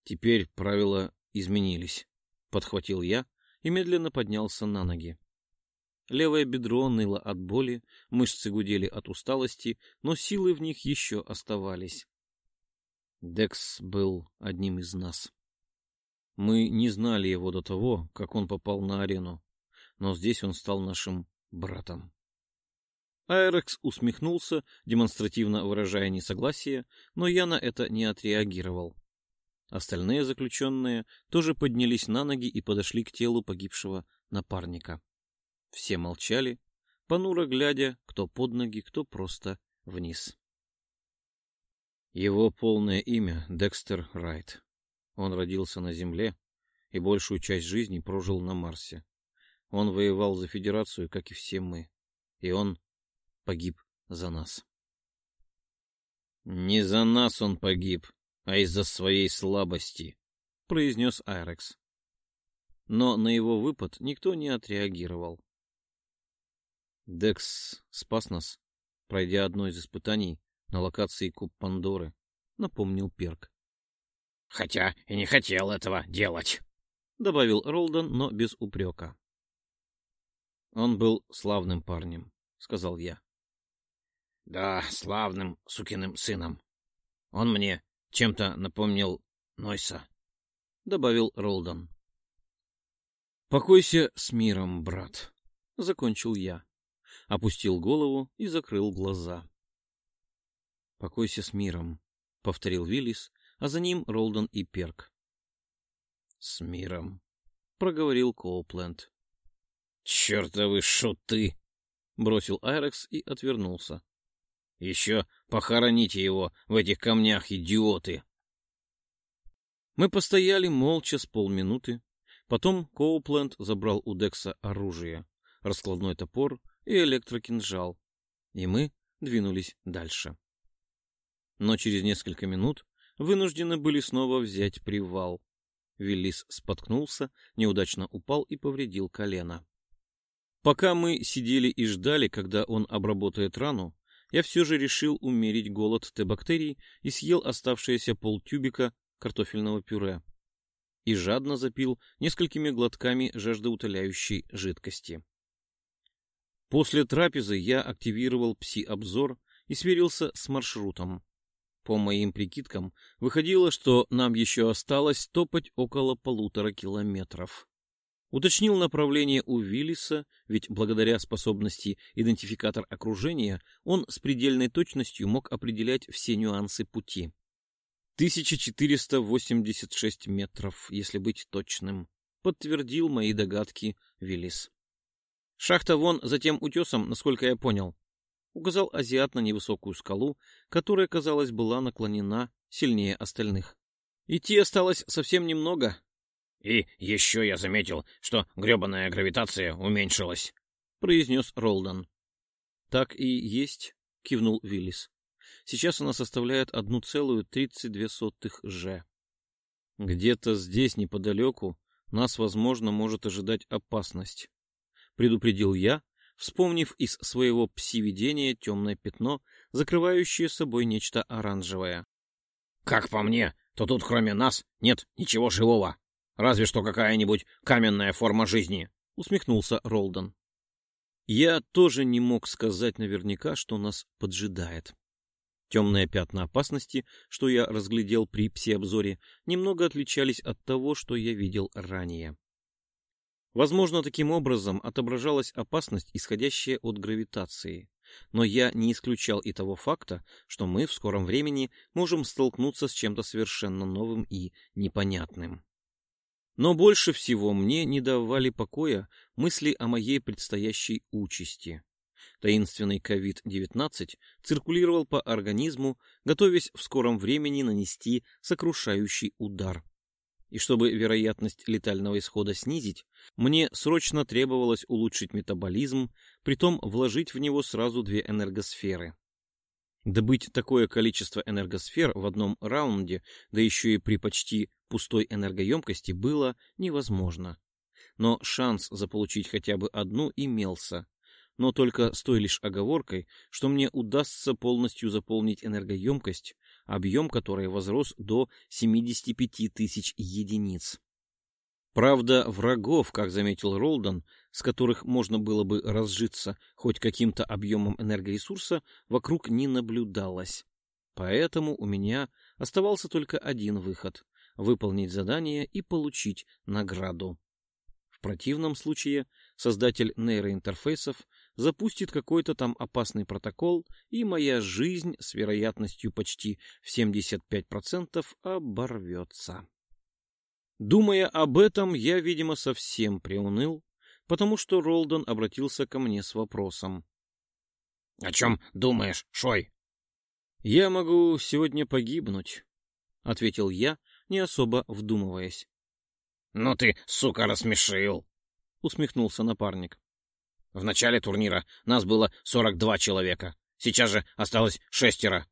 «Теперь правила изменились», — подхватил я и медленно поднялся на ноги. Левое бедро ныло от боли, мышцы гудели от усталости, но силы в них еще оставались. Декс был одним из нас. Мы не знали его до того, как он попал на арену, но здесь он стал нашим братом. Айрекс усмехнулся, демонстративно выражая несогласие, но я на это не отреагировал. Остальные заключенные тоже поднялись на ноги и подошли к телу погибшего напарника. Все молчали, понуро глядя, кто под ноги, кто просто вниз. Его полное имя — Декстер Райт. Он родился на Земле и большую часть жизни прожил на Марсе. Он воевал за Федерацию, как и все мы. И он погиб за нас. «Не за нас он погиб, а из-за своей слабости», — произнес Айрекс. Но на его выпад никто не отреагировал. Декс спас нас, пройдя одно из испытаний на локации Куб Пандоры, напомнил Перк. — Хотя и не хотел этого делать, — добавил Ролдон, но без упрека. — Он был славным парнем, — сказал я. — Да, славным сукиным сыном. Он мне чем-то напомнил Нойса, — добавил Ролдон. — Покойся с миром, брат, — закончил я опустил голову и закрыл глаза. — Покойся с миром, — повторил Виллис, а за ним Ролдон и Перк. — С миром, — проговорил Коупленд. — Чертовы шуты! — бросил Айрекс и отвернулся. — Еще похороните его в этих камнях, идиоты! Мы постояли молча с полминуты. Потом Коупленд забрал у Декса оружие, раскладной топор и электрокинжал, и мы двинулись дальше. Но через несколько минут вынуждены были снова взять привал. Виллис споткнулся, неудачно упал и повредил колено. Пока мы сидели и ждали, когда он обработает рану, я все же решил умерить голод Т-бактерий и съел оставшееся полтюбика картофельного пюре и жадно запил несколькими глотками жаждоутоляющей жидкости. После трапезы я активировал пси-обзор и сверился с маршрутом. По моим прикидкам, выходило, что нам еще осталось топать около полутора километров. Уточнил направление у Виллиса, ведь благодаря способности идентификатор окружения он с предельной точностью мог определять все нюансы пути. 1486 метров, если быть точным, подтвердил мои догадки Виллис. Шахта вон за тем утесом, насколько я понял. Указал азиат на невысокую скалу, которая, казалось, была наклонена сильнее остальных. Идти осталось совсем немного. И еще я заметил, что гребаная гравитация уменьшилась, — произнес Ролдон. — Так и есть, — кивнул Виллис. Сейчас она составляет одну целую тридцать две сотых же. Где-то здесь, неподалеку, нас, возможно, может ожидать опасность. Предупредил я, вспомнив из своего пси-видения темное пятно, закрывающее собой нечто оранжевое. «Как по мне, то тут кроме нас нет ничего живого. Разве что какая-нибудь каменная форма жизни», — усмехнулся Ролдон. Я тоже не мог сказать наверняка, что нас поджидает. Темные пятна опасности, что я разглядел при пси-обзоре, немного отличались от того, что я видел ранее. Возможно, таким образом отображалась опасность, исходящая от гравитации. Но я не исключал и того факта, что мы в скором времени можем столкнуться с чем-то совершенно новым и непонятным. Но больше всего мне не давали покоя мысли о моей предстоящей участи. Таинственный COVID-19 циркулировал по организму, готовясь в скором времени нанести сокрушающий удар. И чтобы вероятность летального исхода снизить, мне срочно требовалось улучшить метаболизм, притом вложить в него сразу две энергосферы. Добыть такое количество энергосфер в одном раунде, да еще и при почти пустой энергоемкости, было невозможно. Но шанс заполучить хотя бы одну имелся, но только с той лишь оговоркой, что мне удастся полностью заполнить энергоемкость, объем которой возрос до 75 тысяч единиц. Правда, врагов, как заметил Ролдон, с которых можно было бы разжиться хоть каким-то объемом энергоресурса, вокруг не наблюдалось. Поэтому у меня оставался только один выход — выполнить задание и получить награду. В противном случае создатель нейроинтерфейсов запустит какой-то там опасный протокол, и моя жизнь с вероятностью почти в 75% оборвется. Думая об этом, я, видимо, совсем приуныл, потому что Ролдон обратился ко мне с вопросом. — О чем думаешь, Шой? — Я могу сегодня погибнуть, — ответил я, не особо вдумываясь. — Ну ты, сука, рассмешил, — усмехнулся напарник. — В начале турнира нас было сорок два человека, сейчас же осталось шестеро.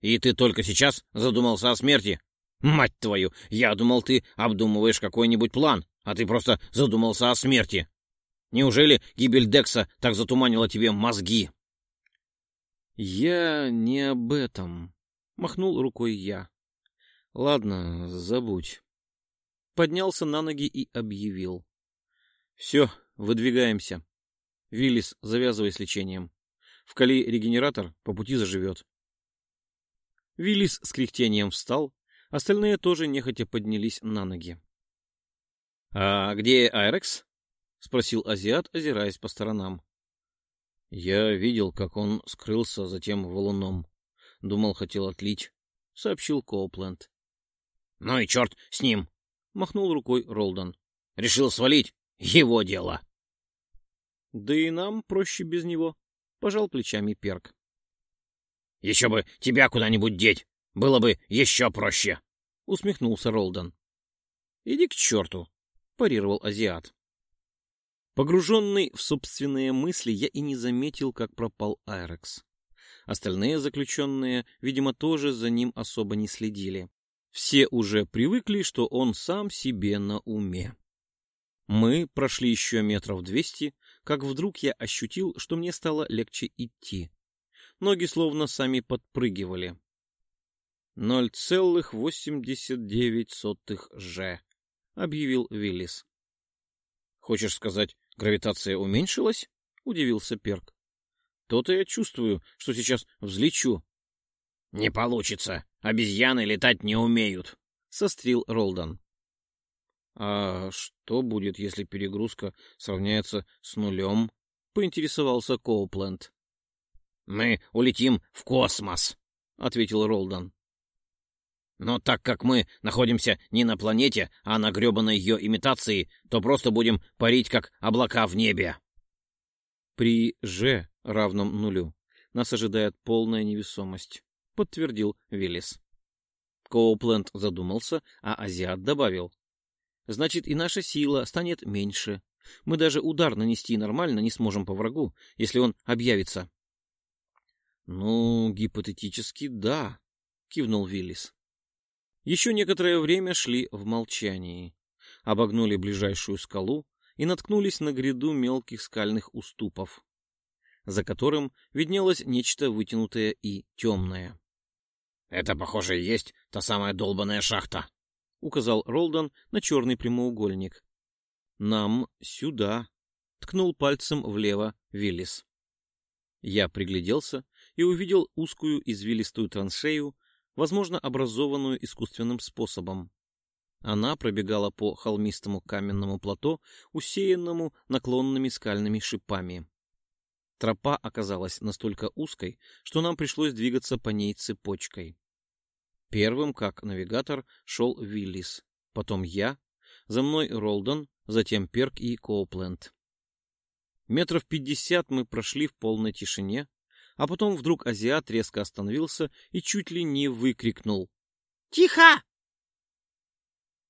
И ты только сейчас задумался о смерти? Мать твою, я думал, ты обдумываешь какой-нибудь план, а ты просто задумался о смерти. Неужели гибель Декса так затуманила тебе мозги? Я не об этом, махнул рукой я. Ладно, забудь. Поднялся на ноги и объявил. Все, выдвигаемся. Виллис, завязывай с лечением. Вкали регенератор, по пути заживет. Виллис с кряхтением встал, Остальные тоже нехотя поднялись на ноги. — А где Айрекс? — спросил азиат, озираясь по сторонам. — Я видел, как он скрылся за тем валуном. Думал, хотел отлить, — сообщил Коупленд. — Ну и черт с ним! — махнул рукой Ролдон. — Решил свалить? Его дело! — Да и нам проще без него, — пожал плечами Перк. — Еще бы тебя куда-нибудь деть! Было бы еще проще, — усмехнулся Ролдон. — Иди к черту, — парировал азиат. Погруженный в собственные мысли, я и не заметил, как пропал Айрекс. Остальные заключенные, видимо, тоже за ним особо не следили. Все уже привыкли, что он сам себе на уме. Мы прошли еще метров двести, как вдруг я ощутил, что мне стало легче идти. Ноги словно сами подпрыгивали. 0,89 Ж, объявил Виллис. Хочешь сказать, гравитация уменьшилась? удивился Перк. То-то я чувствую, что сейчас взлечу. Не получится. Обезьяны летать не умеют, сострил Ролдан. А что будет, если перегрузка сравняется с нулем? поинтересовался Коупленд. Мы улетим в космос, ответил Ролдан. Но так как мы находимся не на планете, а на гребаной ее имитации, то просто будем парить, как облака в небе. При Ж равном нулю нас ожидает полная невесомость, подтвердил Виллис. Коупленд задумался, а азиат добавил. Значит, и наша сила станет меньше. Мы даже удар нанести нормально не сможем по врагу, если он объявится. — Ну, гипотетически, да, — кивнул Виллис. Еще некоторое время шли в молчании. обогнули ближайшую скалу и наткнулись на гряду мелких скальных уступов, за которым виднелось нечто вытянутое и темное. — Это, похоже, и есть та самая долбаная шахта, — указал Ролдон на черный прямоугольник. — Нам сюда, — ткнул пальцем влево Виллис. Я пригляделся и увидел узкую извилистую траншею, возможно, образованную искусственным способом. Она пробегала по холмистому каменному плато, усеянному наклонными скальными шипами. Тропа оказалась настолько узкой, что нам пришлось двигаться по ней цепочкой. Первым, как навигатор, шел Виллис, потом я, за мной Ролдон, затем Перк и Коупленд. Метров пятьдесят мы прошли в полной тишине, а потом вдруг азиат резко остановился и чуть ли не выкрикнул «Тихо!»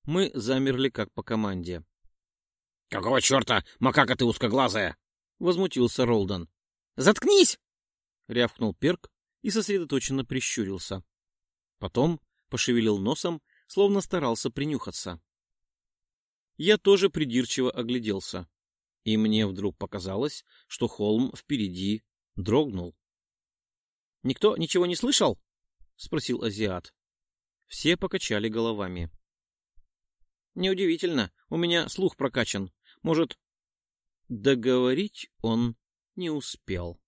Мы замерли как по команде. «Какого черта, макака ты узкоглазая?» — возмутился Ролдон. «Заткнись!» — рявкнул Перк и сосредоточенно прищурился. Потом пошевелил носом, словно старался принюхаться. Я тоже придирчиво огляделся, и мне вдруг показалось, что холм впереди дрогнул. — Никто ничего не слышал? — спросил азиат. Все покачали головами. — Неудивительно, у меня слух прокачан. Может... Договорить он не успел.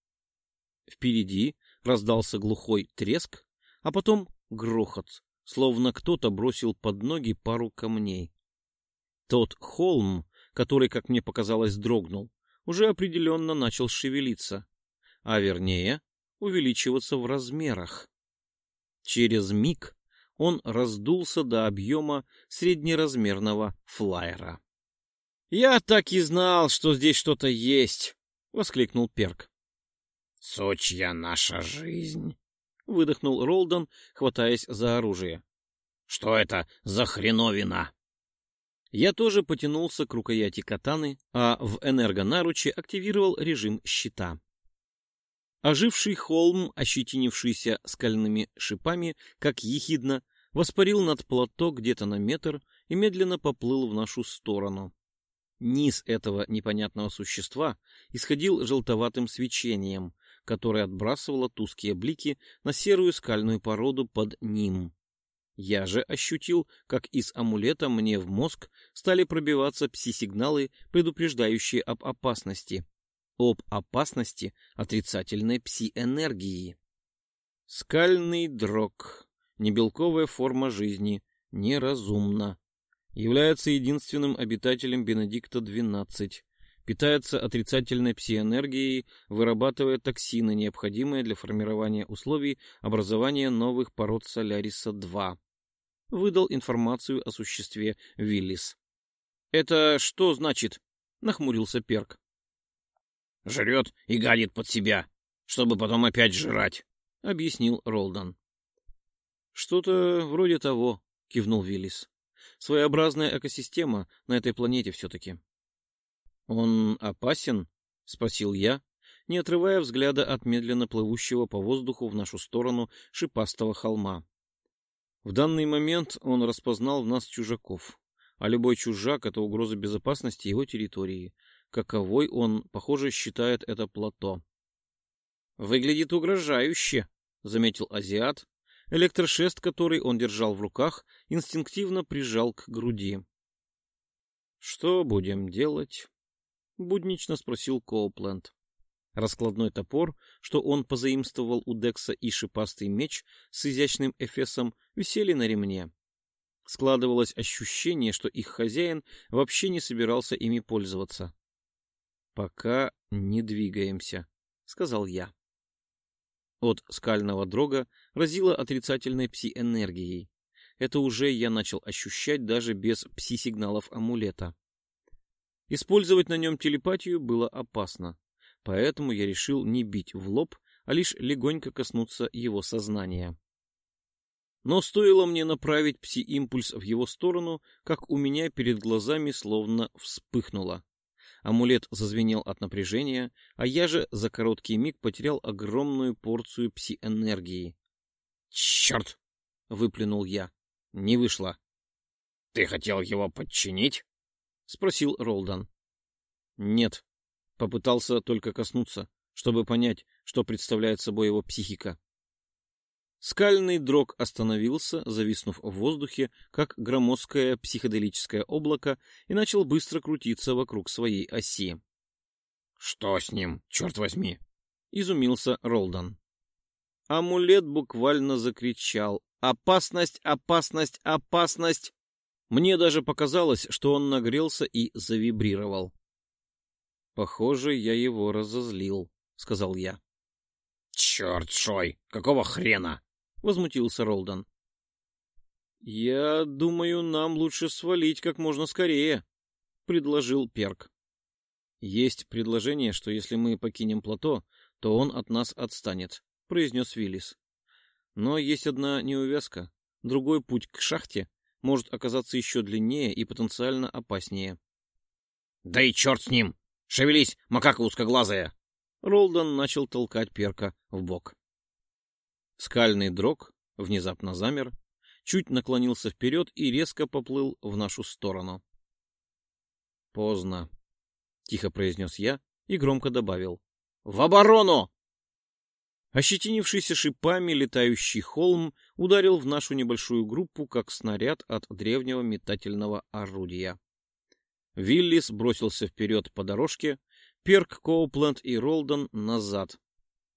Впереди раздался глухой треск, а потом грохот, словно кто-то бросил под ноги пару камней. Тот холм, который, как мне показалось, дрогнул, уже определенно начал шевелиться, а вернее увеличиваться в размерах. Через миг он раздулся до объема среднеразмерного флайера. «Я так и знал, что здесь что-то есть!» — воскликнул Перк. «Сучья наша жизнь!» — выдохнул Ролдон, хватаясь за оружие. «Что это за хреновина?» Я тоже потянулся к рукояти катаны, а в энергонаруче активировал режим щита. Оживший холм, ощетинившийся скальными шипами, как ехидно, воспарил над плато где-то на метр и медленно поплыл в нашу сторону. Низ этого непонятного существа исходил желтоватым свечением, которое отбрасывало тусклые блики на серую скальную породу под ним. Я же ощутил, как из амулета мне в мозг стали пробиваться пси-сигналы, предупреждающие об опасности об опасности отрицательной пси-энергии. Скальный дрог, небелковая форма жизни, неразумна. Является единственным обитателем Бенедикта-12. Питается отрицательной пси-энергией, вырабатывая токсины, необходимые для формирования условий образования новых пород Соляриса-2. Выдал информацию о существе Виллис. «Это что значит?» — нахмурился Перк. Жрет и гадит под себя, чтобы потом опять жрать, — объяснил Ролдан. — Что-то вроде того, — кивнул Виллис. — Своеобразная экосистема на этой планете все-таки. — Он опасен? — спросил я, не отрывая взгляда от медленно плывущего по воздуху в нашу сторону шипастого холма. В данный момент он распознал в нас чужаков, а любой чужак — это угроза безопасности его территории, каковой он, похоже, считает это плато. «Выглядит угрожающе», — заметил азиат. Электрошест, который он держал в руках, инстинктивно прижал к груди. «Что будем делать?» — буднично спросил Коупленд. Раскладной топор, что он позаимствовал у Декса, и шипастый меч с изящным эфесом висели на ремне. Складывалось ощущение, что их хозяин вообще не собирался ими пользоваться. «Пока не двигаемся», — сказал я. От скального дрога разило отрицательной пси-энергией. Это уже я начал ощущать даже без пси-сигналов амулета. Использовать на нем телепатию было опасно, поэтому я решил не бить в лоб, а лишь легонько коснуться его сознания. Но стоило мне направить пси-импульс в его сторону, как у меня перед глазами словно вспыхнуло. Амулет зазвенел от напряжения, а я же за короткий миг потерял огромную порцию пси-энергии. «Черт!» — выплюнул я. Не вышло. «Ты хотел его подчинить?» Спросил Ролдан. Нет, попытался только коснуться, чтобы понять, что представляет собой его психика. Скальный дрог остановился, зависнув в воздухе, как громоздкое психоделическое облако, и начал быстро крутиться вокруг своей оси. — Что с ним, черт возьми? — изумился Ролдан. Амулет буквально закричал. «Опасность! Опасность! Опасность!» Мне даже показалось, что он нагрелся и завибрировал. «Похоже, я его разозлил», — сказал я. «Черт, Шой, какого хрена?» — возмутился Ролдан. «Я думаю, нам лучше свалить как можно скорее», — предложил Перк. «Есть предложение, что если мы покинем плато, то он от нас отстанет», — произнес Виллис. «Но есть одна неувязка. Другой путь к шахте может оказаться еще длиннее и потенциально опаснее». «Да и черт с ним! Шевелись, макака узкоглазая!» Ролдан начал толкать Перка в бок. Скальный дрог внезапно замер, чуть наклонился вперед и резко поплыл в нашу сторону. «Поздно», — тихо произнес я и громко добавил. «В оборону!» Ощетинившийся шипами летающий холм ударил в нашу небольшую группу, как снаряд от древнего метательного орудия. Виллис бросился вперед по дорожке, Перк, Коупленд и Ролдон назад,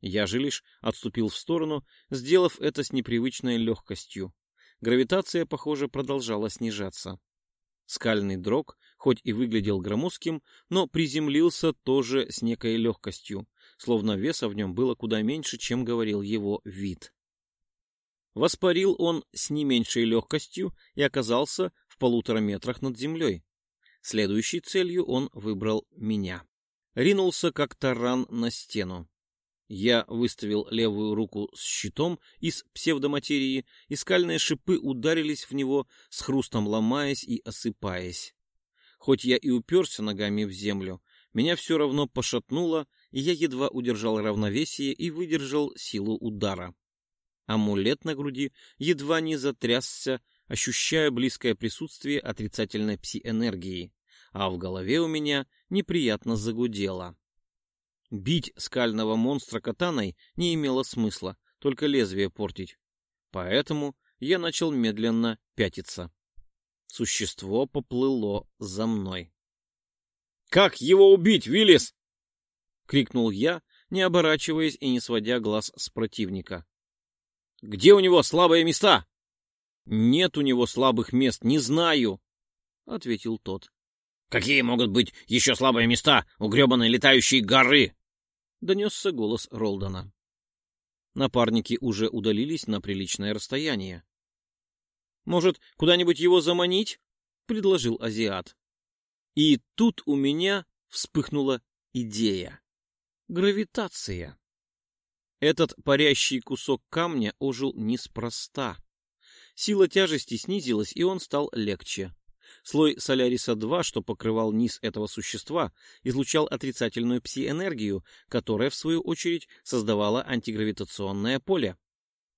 я же лишь отступил в сторону, сделав это с непривычной легкостью. Гравитация, похоже, продолжала снижаться. Скальный дрог, хоть и выглядел громоздким, но приземлился тоже с некой легкостью, словно веса в нем было куда меньше, чем говорил его вид. Воспарил он с не меньшей легкостью и оказался в полутора метрах над землей. Следующей целью он выбрал меня. Ринулся как таран на стену. Я выставил левую руку с щитом из псевдоматерии, и скальные шипы ударились в него, с хрустом ломаясь и осыпаясь. Хоть я и уперся ногами в землю, меня все равно пошатнуло, я едва удержал равновесие и выдержал силу удара. Амулет на груди едва не затрясся, ощущая близкое присутствие отрицательной пси-энергии, а в голове у меня неприятно загудело. Бить скального монстра катаной не имело смысла, только лезвие портить. Поэтому я начал медленно пятиться. Существо поплыло за мной. «Как его убить, Виллис?» — крикнул я, не оборачиваясь и не сводя глаз с противника. «Где у него слабые места?» «Нет у него слабых мест, не знаю», — ответил тот. «Какие могут быть еще слабые места у гребаной летающей горы?» донесся голос Ролдона. Напарники уже удалились на приличное расстояние. «Может, куда-нибудь его заманить?» — предложил азиат. И тут у меня вспыхнула идея. Гравитация. Этот парящий кусок камня ожил неспроста. Сила тяжести снизилась, и он стал легче. Слой Соляриса-2, что покрывал низ этого существа, излучал отрицательную пси-энергию, которая, в свою очередь, создавала антигравитационное поле.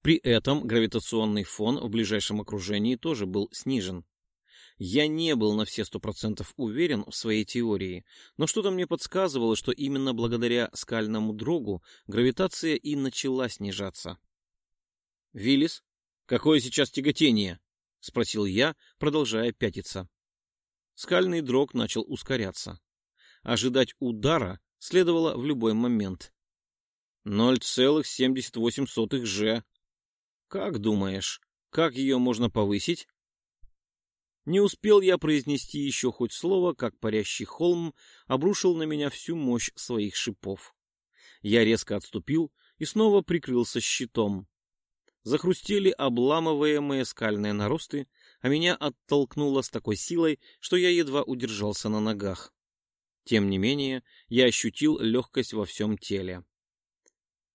При этом гравитационный фон в ближайшем окружении тоже был снижен. Я не был на все сто процентов уверен в своей теории, но что-то мне подсказывало, что именно благодаря скальному дрогу гравитация и начала снижаться. «Виллис, какое сейчас тяготение?» — спросил я, продолжая пятиться. Скальный дрог начал ускоряться. Ожидать удара следовало в любой момент. 0,78 Ж. Как думаешь, как ее можно повысить? Не успел я произнести еще хоть слово, как парящий холм обрушил на меня всю мощь своих шипов. Я резко отступил и снова прикрылся щитом. Захрустели обламываемые скальные наросты, а меня оттолкнуло с такой силой, что я едва удержался на ногах. Тем не менее, я ощутил легкость во всем теле.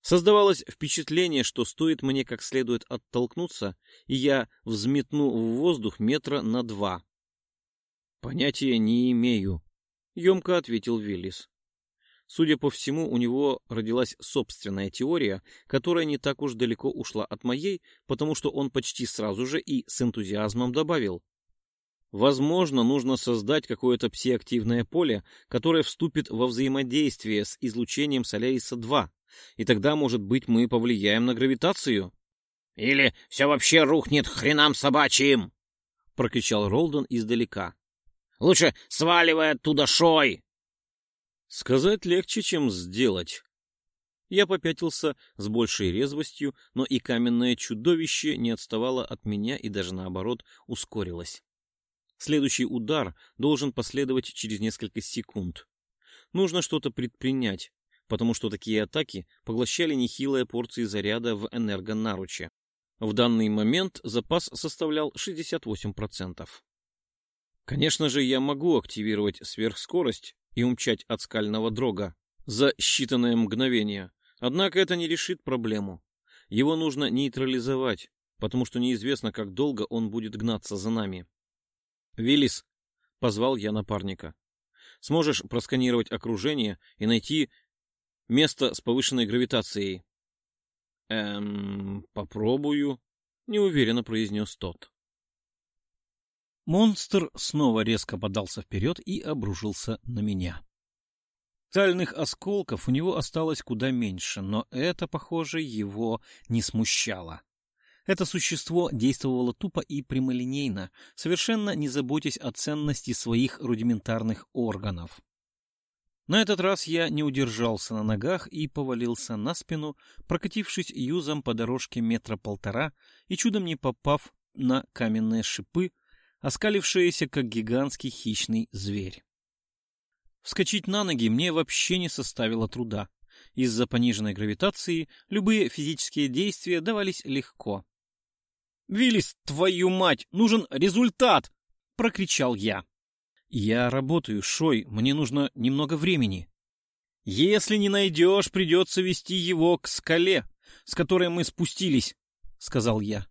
Создавалось впечатление, что стоит мне как следует оттолкнуться, и я взметну в воздух метра на два. «Понятия не имею», — емко ответил Виллис. Судя по всему, у него родилась собственная теория, которая не так уж далеко ушла от моей, потому что он почти сразу же и с энтузиазмом добавил. Возможно, нужно создать какое-то псиактивное поле, которое вступит во взаимодействие с излучением Соляриса-2, и тогда, может быть, мы повлияем на гравитацию. — Или все вообще рухнет хренам собачьим! — прокричал Ролдон издалека. — Лучше сваливай оттуда шой! Сказать легче, чем сделать. Я попятился с большей резвостью, но и каменное чудовище не отставало от меня и даже наоборот ускорилось. Следующий удар должен последовать через несколько секунд. Нужно что-то предпринять, потому что такие атаки поглощали нехилые порции заряда в энергонаруче. В данный момент запас составлял 68%. Конечно же, я могу активировать сверхскорость и умчать от скального дрога за считанное мгновение, однако это не решит проблему. Его нужно нейтрализовать, потому что неизвестно, как долго он будет гнаться за нами. «Виллис», — позвал я напарника, — «сможешь просканировать окружение и найти место с повышенной гравитацией?» «Эм, попробую», — неуверенно произнес тот. Монстр снова резко подался вперед и обрушился на меня. Тальных осколков у него осталось куда меньше, но это, похоже, его не смущало. Это существо действовало тупо и прямолинейно, совершенно не заботясь о ценности своих рудиментарных органов. На этот раз я не удержался на ногах и повалился на спину, прокатившись юзом по дорожке метра полтора и чудом не попав на каменные шипы, оскалившиеся, как гигантский хищный зверь. Вскочить на ноги мне вообще не составило труда. Из-за пониженной гравитации любые физические действия давались легко. «Виллис, твою мать, нужен результат!» — прокричал я. «Я работаю, Шой, мне нужно немного времени». «Если не найдешь, придется вести его к скале, с которой мы спустились», — сказал я.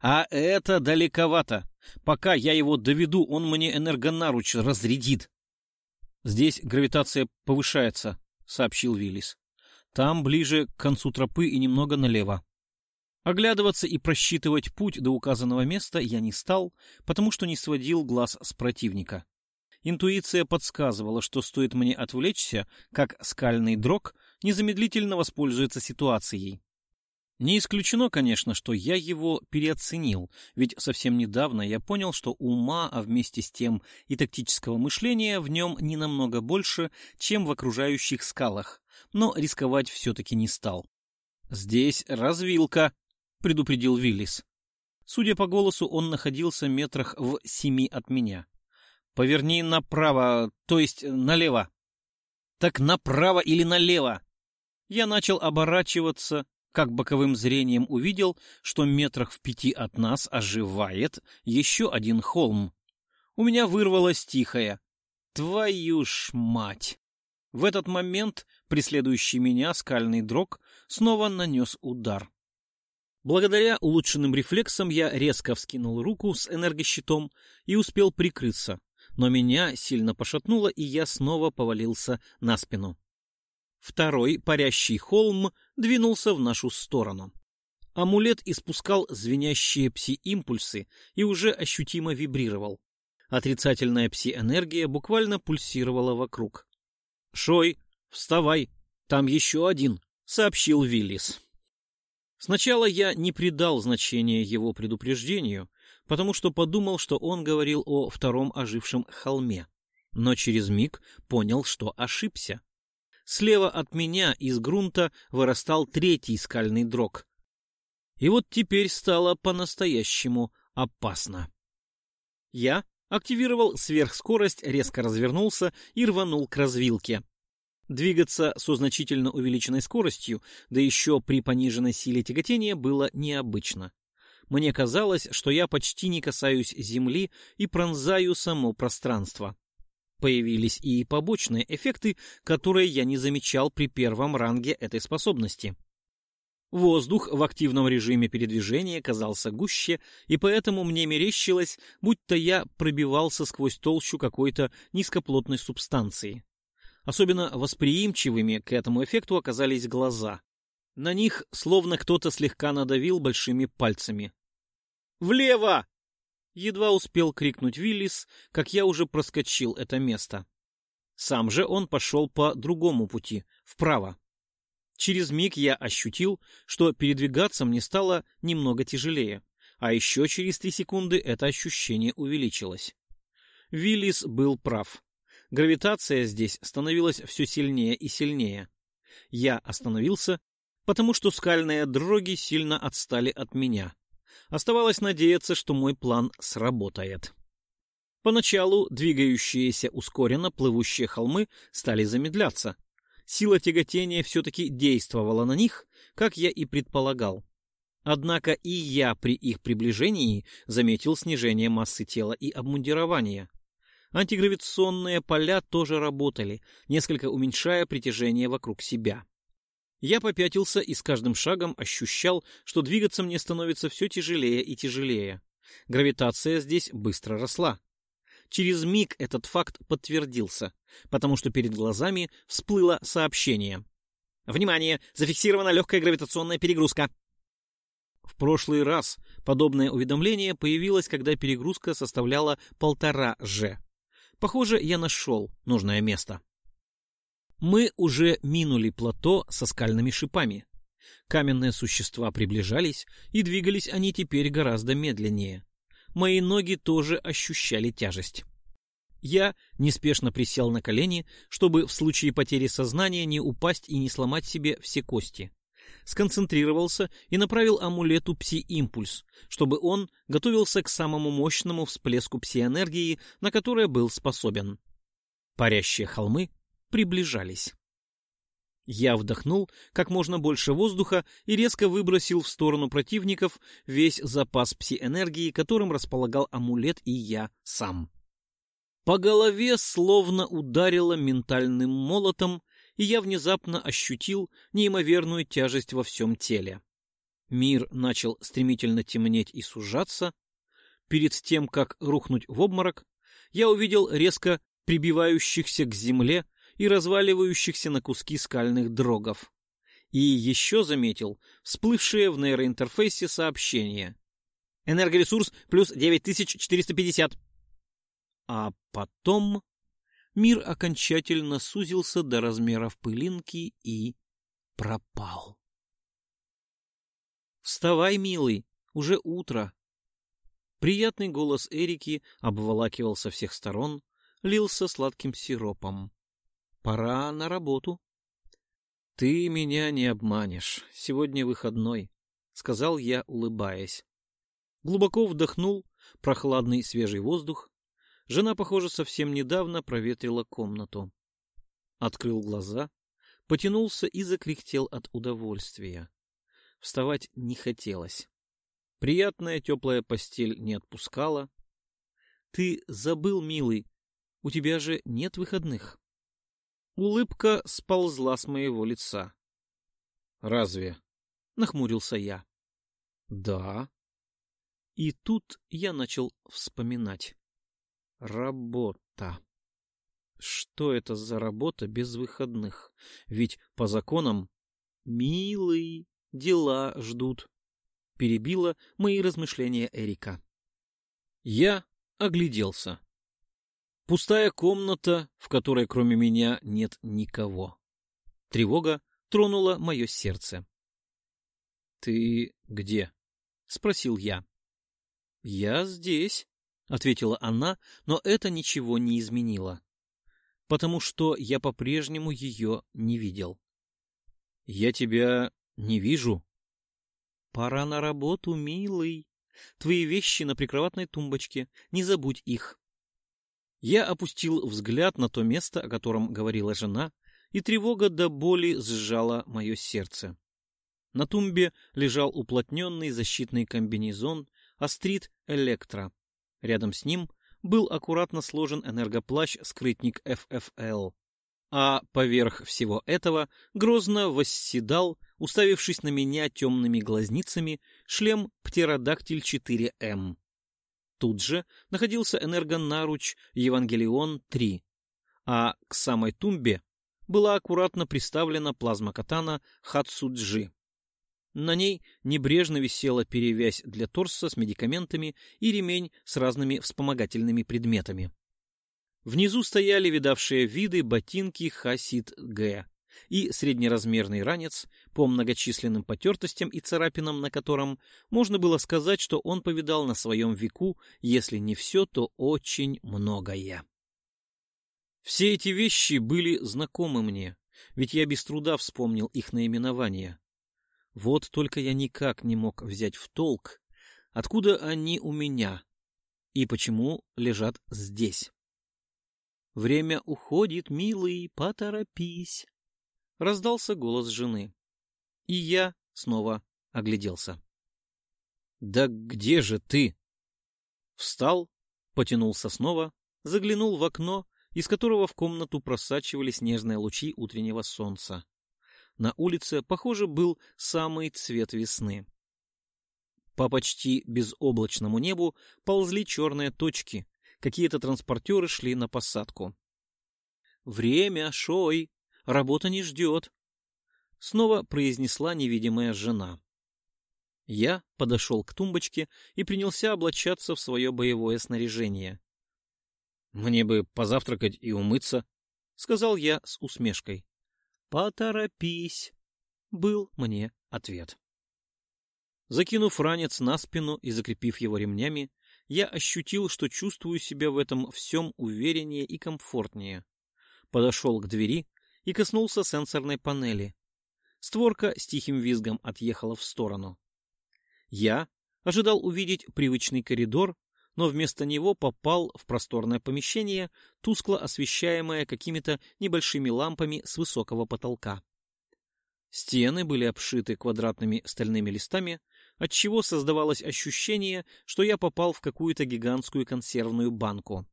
«А это далековато. Пока я его доведу, он мне энергонаруч разрядит». «Здесь гравитация повышается», — сообщил Виллис. «Там ближе к концу тропы и немного налево». Оглядываться и просчитывать путь до указанного места я не стал, потому что не сводил глаз с противника. Интуиция подсказывала, что стоит мне отвлечься, как скальный дрог незамедлительно воспользуется ситуацией. Не исключено, конечно, что я его переоценил, ведь совсем недавно я понял, что ума, а вместе с тем и тактического мышления в нем не намного больше, чем в окружающих скалах, но рисковать все-таки не стал. «Здесь развилка», — предупредил Виллис. Судя по голосу, он находился метрах в семи от меня. «Поверни направо, то есть налево». «Так направо или налево?» Я начал оборачиваться, как боковым зрением увидел, что метрах в пяти от нас оживает еще один холм. У меня вырвалось тихое. «Твою ж мать!» В этот момент преследующий меня скальный дрог снова нанес удар. Благодаря улучшенным рефлексам я резко вскинул руку с энергощитом и успел прикрыться, но меня сильно пошатнуло, и я снова повалился на спину. Второй парящий холм двинулся в нашу сторону. Амулет испускал звенящие пси-импульсы и уже ощутимо вибрировал. Отрицательная пси-энергия буквально пульсировала вокруг. «Шой, вставай, там еще один», — сообщил Виллис. Сначала я не придал значения его предупреждению, потому что подумал, что он говорил о втором ожившем холме, но через миг понял, что ошибся. Слева от меня из грунта вырастал третий скальный дрог. И вот теперь стало по-настоящему опасно. Я активировал сверхскорость, резко развернулся и рванул к развилке. Двигаться со значительно увеличенной скоростью, да еще при пониженной силе тяготения, было необычно. Мне казалось, что я почти не касаюсь земли и пронзаю само пространство. Появились и побочные эффекты, которые я не замечал при первом ранге этой способности. Воздух в активном режиме передвижения казался гуще, и поэтому мне мерещилось, будто я пробивался сквозь толщу какой-то низкоплотной субстанции. Особенно восприимчивыми к этому эффекту оказались глаза. На них словно кто-то слегка надавил большими пальцами. «Влево!» Едва успел крикнуть Виллис, как я уже проскочил это место. Сам же он пошел по другому пути, вправо. Через миг я ощутил, что передвигаться мне стало немного тяжелее, а еще через три секунды это ощущение увеличилось. Виллис был прав. Гравитация здесь становилась все сильнее и сильнее. Я остановился, потому что скальные дроги сильно отстали от меня. Оставалось надеяться, что мой план сработает. Поначалу двигающиеся ускоренно плывущие холмы стали замедляться. Сила тяготения все-таки действовала на них, как я и предполагал. Однако и я при их приближении заметил снижение массы тела и обмундирования. Антигравитационные поля тоже работали, несколько уменьшая притяжение вокруг себя. Я попятился и с каждым шагом ощущал, что двигаться мне становится все тяжелее и тяжелее. Гравитация здесь быстро росла. Через миг этот факт подтвердился, потому что перед глазами всплыло сообщение. «Внимание! Зафиксирована легкая гравитационная перегрузка!» В прошлый раз подобное уведомление появилось, когда перегрузка составляла полтора Ж. Похоже, я нашел нужное место. Мы уже минули плато со скальными шипами. Каменные существа приближались, и двигались они теперь гораздо медленнее. Мои ноги тоже ощущали тяжесть. Я неспешно присел на колени, чтобы в случае потери сознания не упасть и не сломать себе все кости. Сконцентрировался и направил амулету пси-импульс, чтобы он готовился к самому мощному всплеску пси-энергии, на которое был способен. Парящие холмы приближались. Я вдохнул как можно больше воздуха и резко выбросил в сторону противников весь запас пси-энергии, которым располагал амулет и я сам. По голове словно ударило ментальным молотом, и я внезапно ощутил неимоверную тяжесть во всем теле. Мир начал стремительно темнеть и сужаться. Перед тем, как рухнуть в обморок, я увидел резко прибивающихся к земле и разваливающихся на куски скальных дрогов. И еще заметил всплывшее в нейроинтерфейсе сообщение. Энергоресурс плюс 9450. А потом мир окончательно сузился до размеров пылинки и пропал. «Вставай, милый, уже утро!» Приятный голос Эрики обволакивал со всех сторон, лился сладким сиропом. Пора на работу. — Ты меня не обманешь. Сегодня выходной, — сказал я, улыбаясь. Глубоко вдохнул прохладный свежий воздух. Жена, похоже, совсем недавно проветрила комнату. Открыл глаза, потянулся и закряхтел от удовольствия. Вставать не хотелось. Приятная теплая постель не отпускала. — Ты забыл, милый, у тебя же нет выходных. Улыбка сползла с моего лица. «Разве?» — нахмурился я. «Да». И тут я начал вспоминать. Работа. Что это за работа без выходных? Ведь по законам «милый, дела ждут», — перебила мои размышления Эрика. Я огляделся. Пустая комната, в которой кроме меня нет никого. Тревога тронула мое сердце. — Ты где? — спросил я. — Я здесь, — ответила она, но это ничего не изменило, потому что я по-прежнему ее не видел. — Я тебя не вижу. — Пора на работу, милый. Твои вещи на прикроватной тумбочке, не забудь их. Я опустил взгляд на то место, о котором говорила жена, и тревога до боли сжала мое сердце. На тумбе лежал уплотненный защитный комбинезон Астрит Электро. Рядом с ним был аккуратно сложен энергоплащ-скрытник FFL. А поверх всего этого грозно восседал, уставившись на меня темными глазницами, шлем Птеродактиль 4М. Тут же находился энергонаруч Евангелион-3, а к самой тумбе была аккуратно приставлена плазма-катана Хацуджи. На ней небрежно висела перевязь для торса с медикаментами и ремень с разными вспомогательными предметами. Внизу стояли видавшие виды ботинки Хасид Г и среднеразмерный ранец, по многочисленным потертостям и царапинам на котором можно было сказать, что он повидал на своем веку, если не все, то очень многое. Все эти вещи были знакомы мне, ведь я без труда вспомнил их наименование. Вот только я никак не мог взять в толк, откуда они у меня и почему лежат здесь. «Время уходит, милый, поторопись!» Раздался голос жены. И я снова огляделся. «Да где же ты?» Встал, потянулся снова, заглянул в окно, из которого в комнату просачивались нежные лучи утреннего солнца. На улице, похоже, был самый цвет весны. По почти безоблачному небу ползли черные точки, Какие-то транспортеры шли на посадку. «Время, Шой! Работа не ждет!» Снова произнесла невидимая жена. Я подошел к тумбочке и принялся облачаться в свое боевое снаряжение. «Мне бы позавтракать и умыться», — сказал я с усмешкой. «Поторопись», — был мне ответ. Закинув ранец на спину и закрепив его ремнями, я ощутил, что чувствую себя в этом всем увереннее и комфортнее. Подошел к двери и коснулся сенсорной панели. Створка с тихим визгом отъехала в сторону. Я ожидал увидеть привычный коридор, но вместо него попал в просторное помещение, тускло освещаемое какими-то небольшими лампами с высокого потолка. Стены были обшиты квадратными стальными листами, отчего создавалось ощущение, что я попал в какую-то гигантскую консервную банку.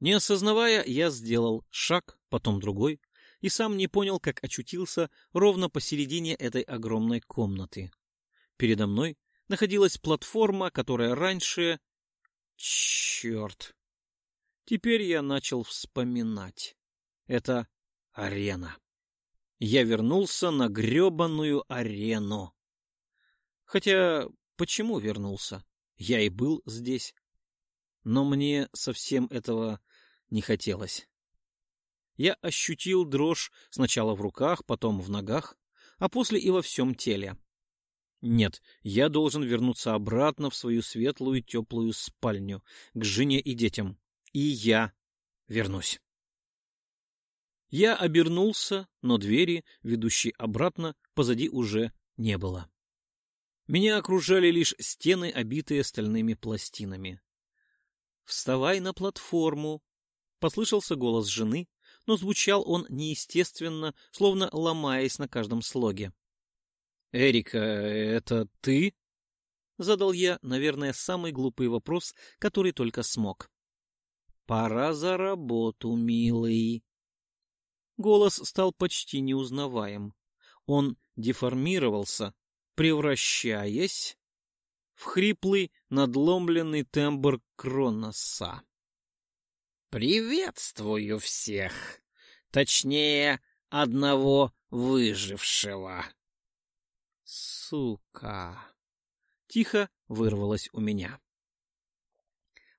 Не осознавая, я сделал шаг, потом другой, и сам не понял, как очутился ровно посередине этой огромной комнаты. Передо мной находилась платформа, которая раньше... Черт! Теперь я начал вспоминать. Это арена. Я вернулся на гребаную арену. Хотя, почему вернулся? Я и был здесь. Но мне совсем этого не хотелось. Я ощутил дрожь сначала в руках, потом в ногах, а после и во всем теле. Нет, я должен вернуться обратно в свою светлую теплую спальню, к жене и детям. И я вернусь. Я обернулся, но двери, ведущей обратно, позади уже не было. Меня окружали лишь стены, обитые стальными пластинами. «Вставай на платформу!» — послышался голос жены, но звучал он неестественно, словно ломаясь на каждом слоге. «Эрика, это ты?» — задал я, наверное, самый глупый вопрос, который только смог. «Пора за работу, милый». Голос стал почти неузнаваем. Он деформировался, превращаясь в хриплый, надломленный тембр Кроноса. «Приветствую всех! Точнее, одного выжившего!» «Сука!» — тихо вырвалось у меня.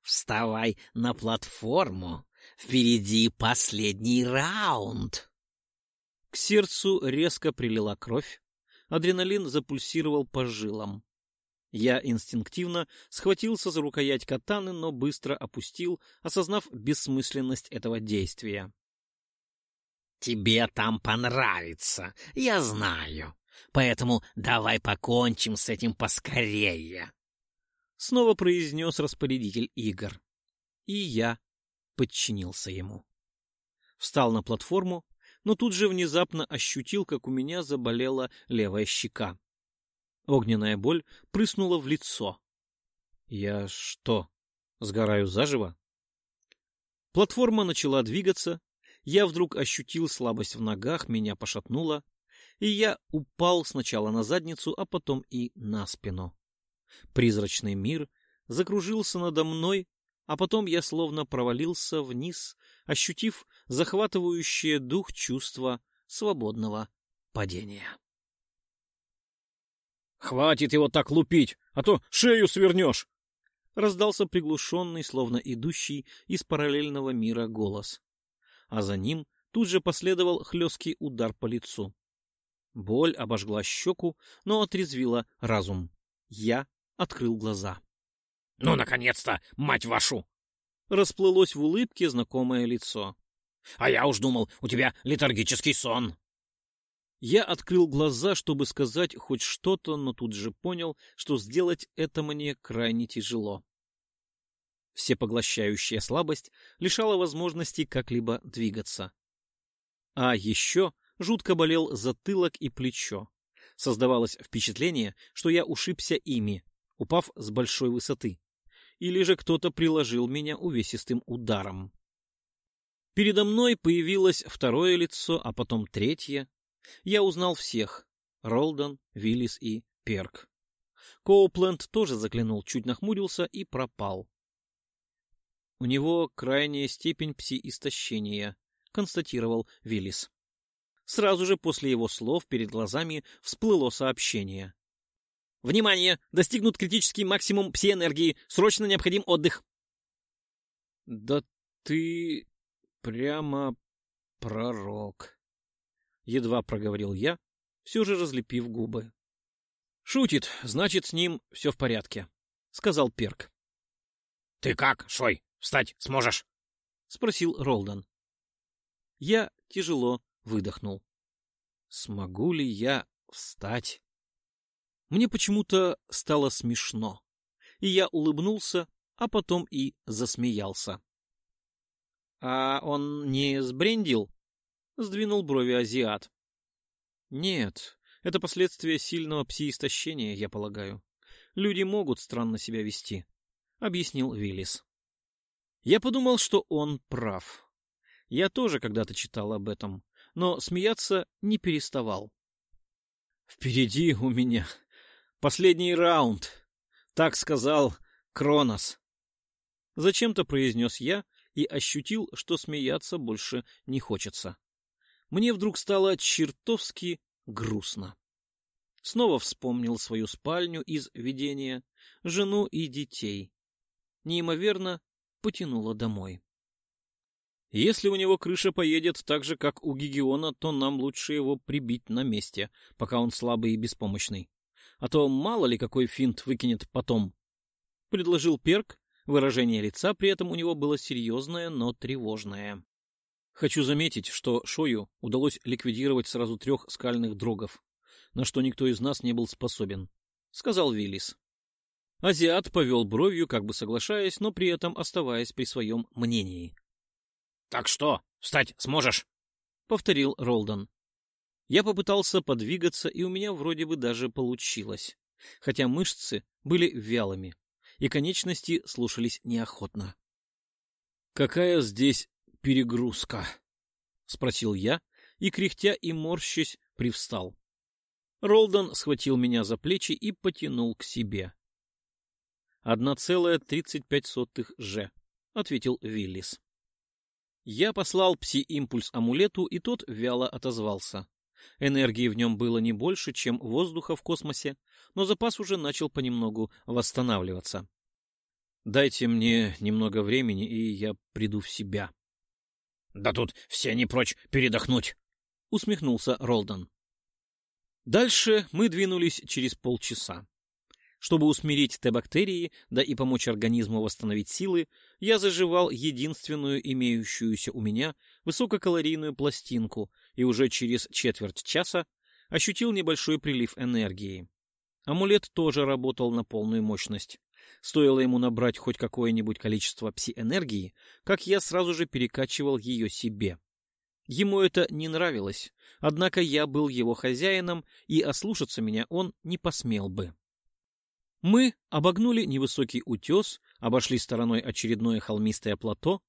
«Вставай на платформу! Впереди последний раунд!» К сердцу резко прилила кровь, Адреналин запульсировал по жилам. Я инстинктивно схватился за рукоять катаны, но быстро опустил, осознав бессмысленность этого действия. «Тебе там понравится, я знаю. Поэтому давай покончим с этим поскорее!» Снова произнес распорядитель игр. И я подчинился ему. Встал на платформу, но тут же внезапно ощутил, как у меня заболела левая щека. Огненная боль прыснула в лицо. Я что, сгораю заживо? Платформа начала двигаться, я вдруг ощутил слабость в ногах, меня пошатнуло, и я упал сначала на задницу, а потом и на спину. Призрачный мир закружился надо мной, а потом я словно провалился вниз, ощутив захватывающее дух чувство свободного падения. Хватит его так лупить, а то шею свернешь. Раздался приглушенный, словно идущий из параллельного мира голос. А за ним тут же последовал хлесткий удар по лицу. Боль обожгла щеку, но отрезвила разум. Я открыл глаза. — Ну, наконец-то, мать вашу! Расплылось в улыбке знакомое лицо. — А я уж думал, у тебя летаргический сон. Я открыл глаза, чтобы сказать хоть что-то, но тут же понял, что сделать это мне крайне тяжело. Всепоглощающая слабость лишала возможности как-либо двигаться. А еще жутко болел затылок и плечо. Создавалось впечатление, что я ушибся ими, упав с большой высоты. Или же кто-то приложил меня увесистым ударом. Передо мной появилось второе лицо, а потом третье, я узнал всех — Ролдон, Виллис и Перк. Коупленд тоже заглянул, чуть нахмурился и пропал. У него крайняя степень пси-истощения, констатировал Виллис. Сразу же после его слов перед глазами всплыло сообщение. «Внимание! Достигнут критический максимум пси-энергии. Срочно необходим отдых!» «Да ты прямо пророк», — едва проговорил я, все же разлепив губы. — Шутит, значит, с ним все в порядке, — сказал Перк. — Ты как, Шой, встать сможешь? — спросил Ролдон. Я тяжело выдохнул. Смогу ли я встать? Мне почему-то стало смешно, и я улыбнулся, а потом и засмеялся. — А он не сбрендил? — сдвинул брови азиат. «Нет, это последствия сильного пси-истощения, я полагаю. Люди могут странно себя вести», — объяснил Виллис. Я подумал, что он прав. Я тоже когда-то читал об этом, но смеяться не переставал. «Впереди у меня последний раунд», — так сказал Кронос. Зачем-то произнес я и ощутил, что смеяться больше не хочется мне вдруг стало чертовски грустно. Снова вспомнил свою спальню из видения, жену и детей. Неимоверно потянуло домой. Если у него крыша поедет так же, как у Гигиона, то нам лучше его прибить на месте, пока он слабый и беспомощный. А то мало ли какой финт выкинет потом. Предложил Перк, выражение лица при этом у него было серьезное, но тревожное. Хочу заметить, что Шою удалось ликвидировать сразу трех скальных дрогов, на что никто из нас не был способен, — сказал Виллис. Азиат повел бровью, как бы соглашаясь, но при этом оставаясь при своем мнении. — Так что, встать сможешь? — повторил Ролдон. Я попытался подвигаться, и у меня вроде бы даже получилось, хотя мышцы были вялыми, и конечности слушались неохотно. — Какая здесь перегрузка? — спросил я, и, кряхтя и морщась, привстал. Ролдон схватил меня за плечи и потянул к себе. «Одна целая тридцать пять сотых же», — ответил Виллис. Я послал пси-импульс амулету, и тот вяло отозвался. Энергии в нем было не больше, чем воздуха в космосе, но запас уже начал понемногу восстанавливаться. «Дайте мне немного времени, и я приду в себя», да тут все не прочь передохнуть, — усмехнулся Ролдон. Дальше мы двинулись через полчаса. Чтобы усмирить Т-бактерии, да и помочь организму восстановить силы, я заживал единственную имеющуюся у меня высококалорийную пластинку и уже через четверть часа ощутил небольшой прилив энергии. Амулет тоже работал на полную мощность. Стоило ему набрать хоть какое-нибудь количество пси-энергии, как я сразу же перекачивал ее себе. Ему это не нравилось, однако я был его хозяином, и ослушаться меня он не посмел бы. Мы обогнули невысокий утес, обошли стороной очередное холмистое плато,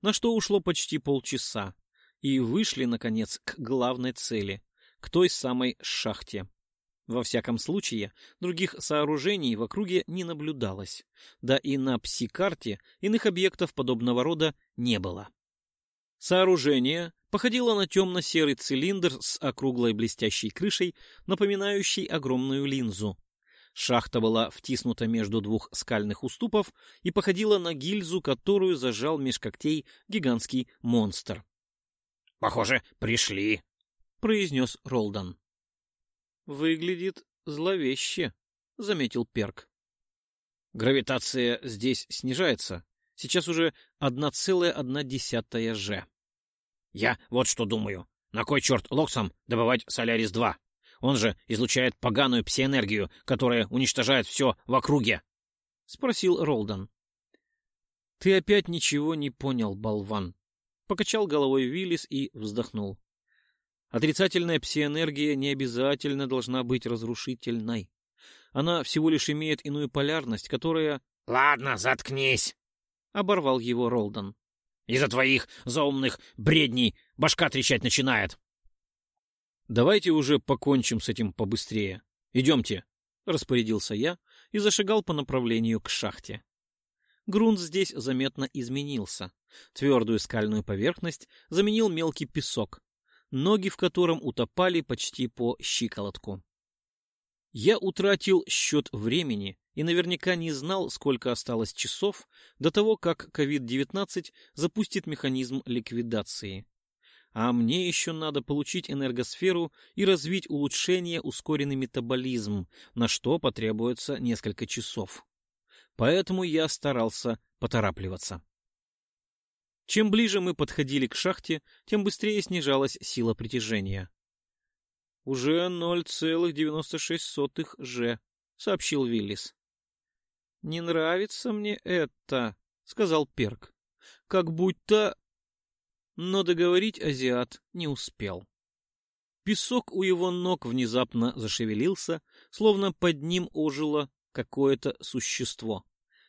на что ушло почти полчаса, и вышли, наконец, к главной цели, к той самой шахте. Во всяком случае, других сооружений в округе не наблюдалось, да и на пси-карте иных объектов подобного рода не было. Сооружение походило на темно-серый цилиндр с округлой блестящей крышей, напоминающей огромную линзу, Шахта была втиснута между двух скальных уступов и походила на гильзу, которую зажал меж когтей гигантский монстр. — Похоже, пришли, — произнес Ролдан. — Выглядит зловеще, — заметил Перк. Гравитация здесь снижается. Сейчас уже 1,1 же. Я вот что думаю. На кой черт Локсам добывать Солярис-2? Он же излучает поганую псиэнергию, которая уничтожает все в округе. — спросил Ролдан. — Ты опять ничего не понял, болван. Покачал головой Виллис и вздохнул. Отрицательная псиэнергия не обязательно должна быть разрушительной. Она всего лишь имеет иную полярность, которая... — Ладно, заткнись! — оборвал его Ролдан. — Из-за твоих заумных бредней башка трещать начинает. Давайте уже покончим с этим побыстрее. Идемте, — распорядился я и зашагал по направлению к шахте. Грунт здесь заметно изменился. Твердую скальную поверхность заменил мелкий песок, ноги в котором утопали почти по щиколотку. Я утратил счет времени и наверняка не знал, сколько осталось часов до того, как COVID-19 запустит механизм ликвидации а мне еще надо получить энергосферу и развить улучшение ускоренный метаболизм, на что потребуется несколько часов. Поэтому я старался поторапливаться. Чем ближе мы подходили к шахте, тем быстрее снижалась сила притяжения. «Уже 0,96 же», — сообщил Виллис. «Не нравится мне это», — сказал Перк. «Как будто но договорить азиат не успел. Песок у его ног внезапно зашевелился, словно под ним ожило какое-то существо,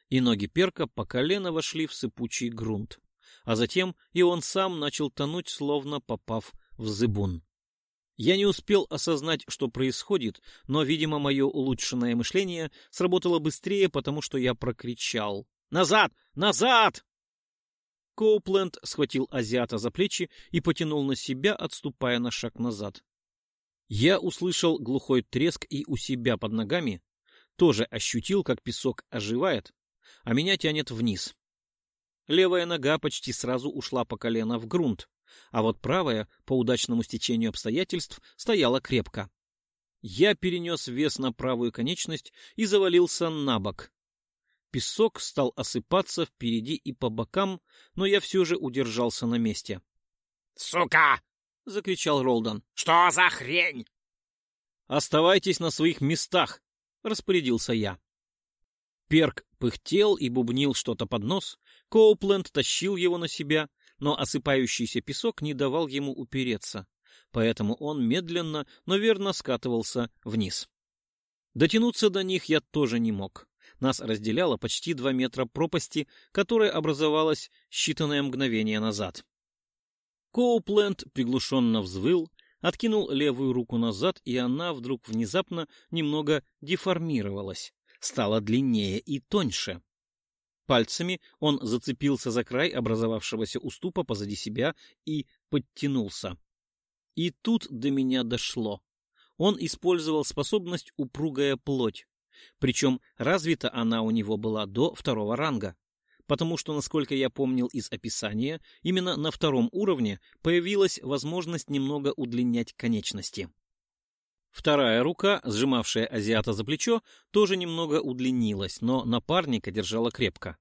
и ноги перка по колено вошли в сыпучий грунт, а затем и он сам начал тонуть, словно попав в зыбун. Я не успел осознать, что происходит, но, видимо, мое улучшенное мышление сработало быстрее, потому что я прокричал «Назад! Назад!» Коупленд схватил азиата за плечи и потянул на себя, отступая на шаг назад. Я услышал глухой треск и у себя под ногами тоже ощутил, как песок оживает, а меня тянет вниз. Левая нога почти сразу ушла по колено в грунт, а вот правая, по удачному стечению обстоятельств, стояла крепко. Я перенес вес на правую конечность и завалился на бок, Песок стал осыпаться впереди и по бокам, но я все же удержался на месте. «Сука!» — закричал Ролдан. «Что за хрень?» «Оставайтесь на своих местах!» — распорядился я. Перк пыхтел и бубнил что-то под нос, Коупленд тащил его на себя, но осыпающийся песок не давал ему упереться, поэтому он медленно, но верно скатывался вниз. Дотянуться до них я тоже не мог. Нас разделяло почти два метра пропасти, которая образовалась считанное мгновение назад. Коупленд приглушенно взвыл, откинул левую руку назад, и она вдруг внезапно немного деформировалась, стала длиннее и тоньше. Пальцами он зацепился за край образовавшегося уступа позади себя и подтянулся. И тут до меня дошло. Он использовал способность «упругая плоть». Причем развита она у него была до второго ранга, потому что, насколько я помнил из описания, именно на втором уровне появилась возможность немного удлинять конечности. Вторая рука, сжимавшая азиата за плечо, тоже немного удлинилась, но напарника держала крепко.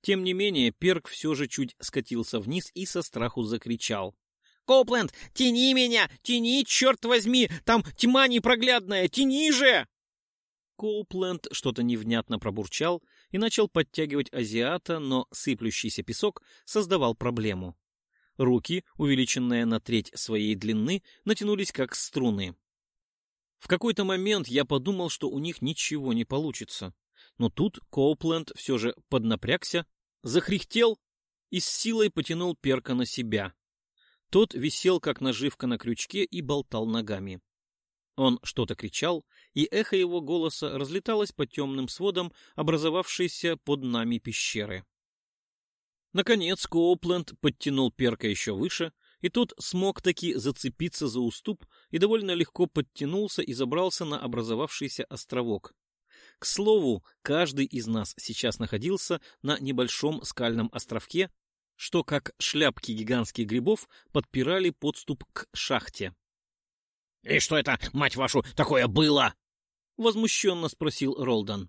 Тем не менее, Перк все же чуть скатился вниз и со страху закричал. «Копленд, тяни меня! Тяни, черт возьми! Там тьма непроглядная! Тяни же!» Коупленд что-то невнятно пробурчал и начал подтягивать азиата, но сыплющийся песок создавал проблему. Руки, увеличенные на треть своей длины, натянулись как струны. В какой-то момент я подумал, что у них ничего не получится. Но тут Коупленд все же поднапрягся, захрихтел и с силой потянул перка на себя. Тот висел, как наживка на крючке, и болтал ногами. Он что-то кричал, и эхо его голоса разлеталось по темным сводам, образовавшейся под нами пещеры. Наконец Коупленд подтянул перка еще выше, и тот смог таки зацепиться за уступ и довольно легко подтянулся и забрался на образовавшийся островок. К слову, каждый из нас сейчас находился на небольшом скальном островке, что, как шляпки гигантских грибов, подпирали подступ к шахте. — И что это, мать вашу, такое было? — возмущенно спросил Ролдан.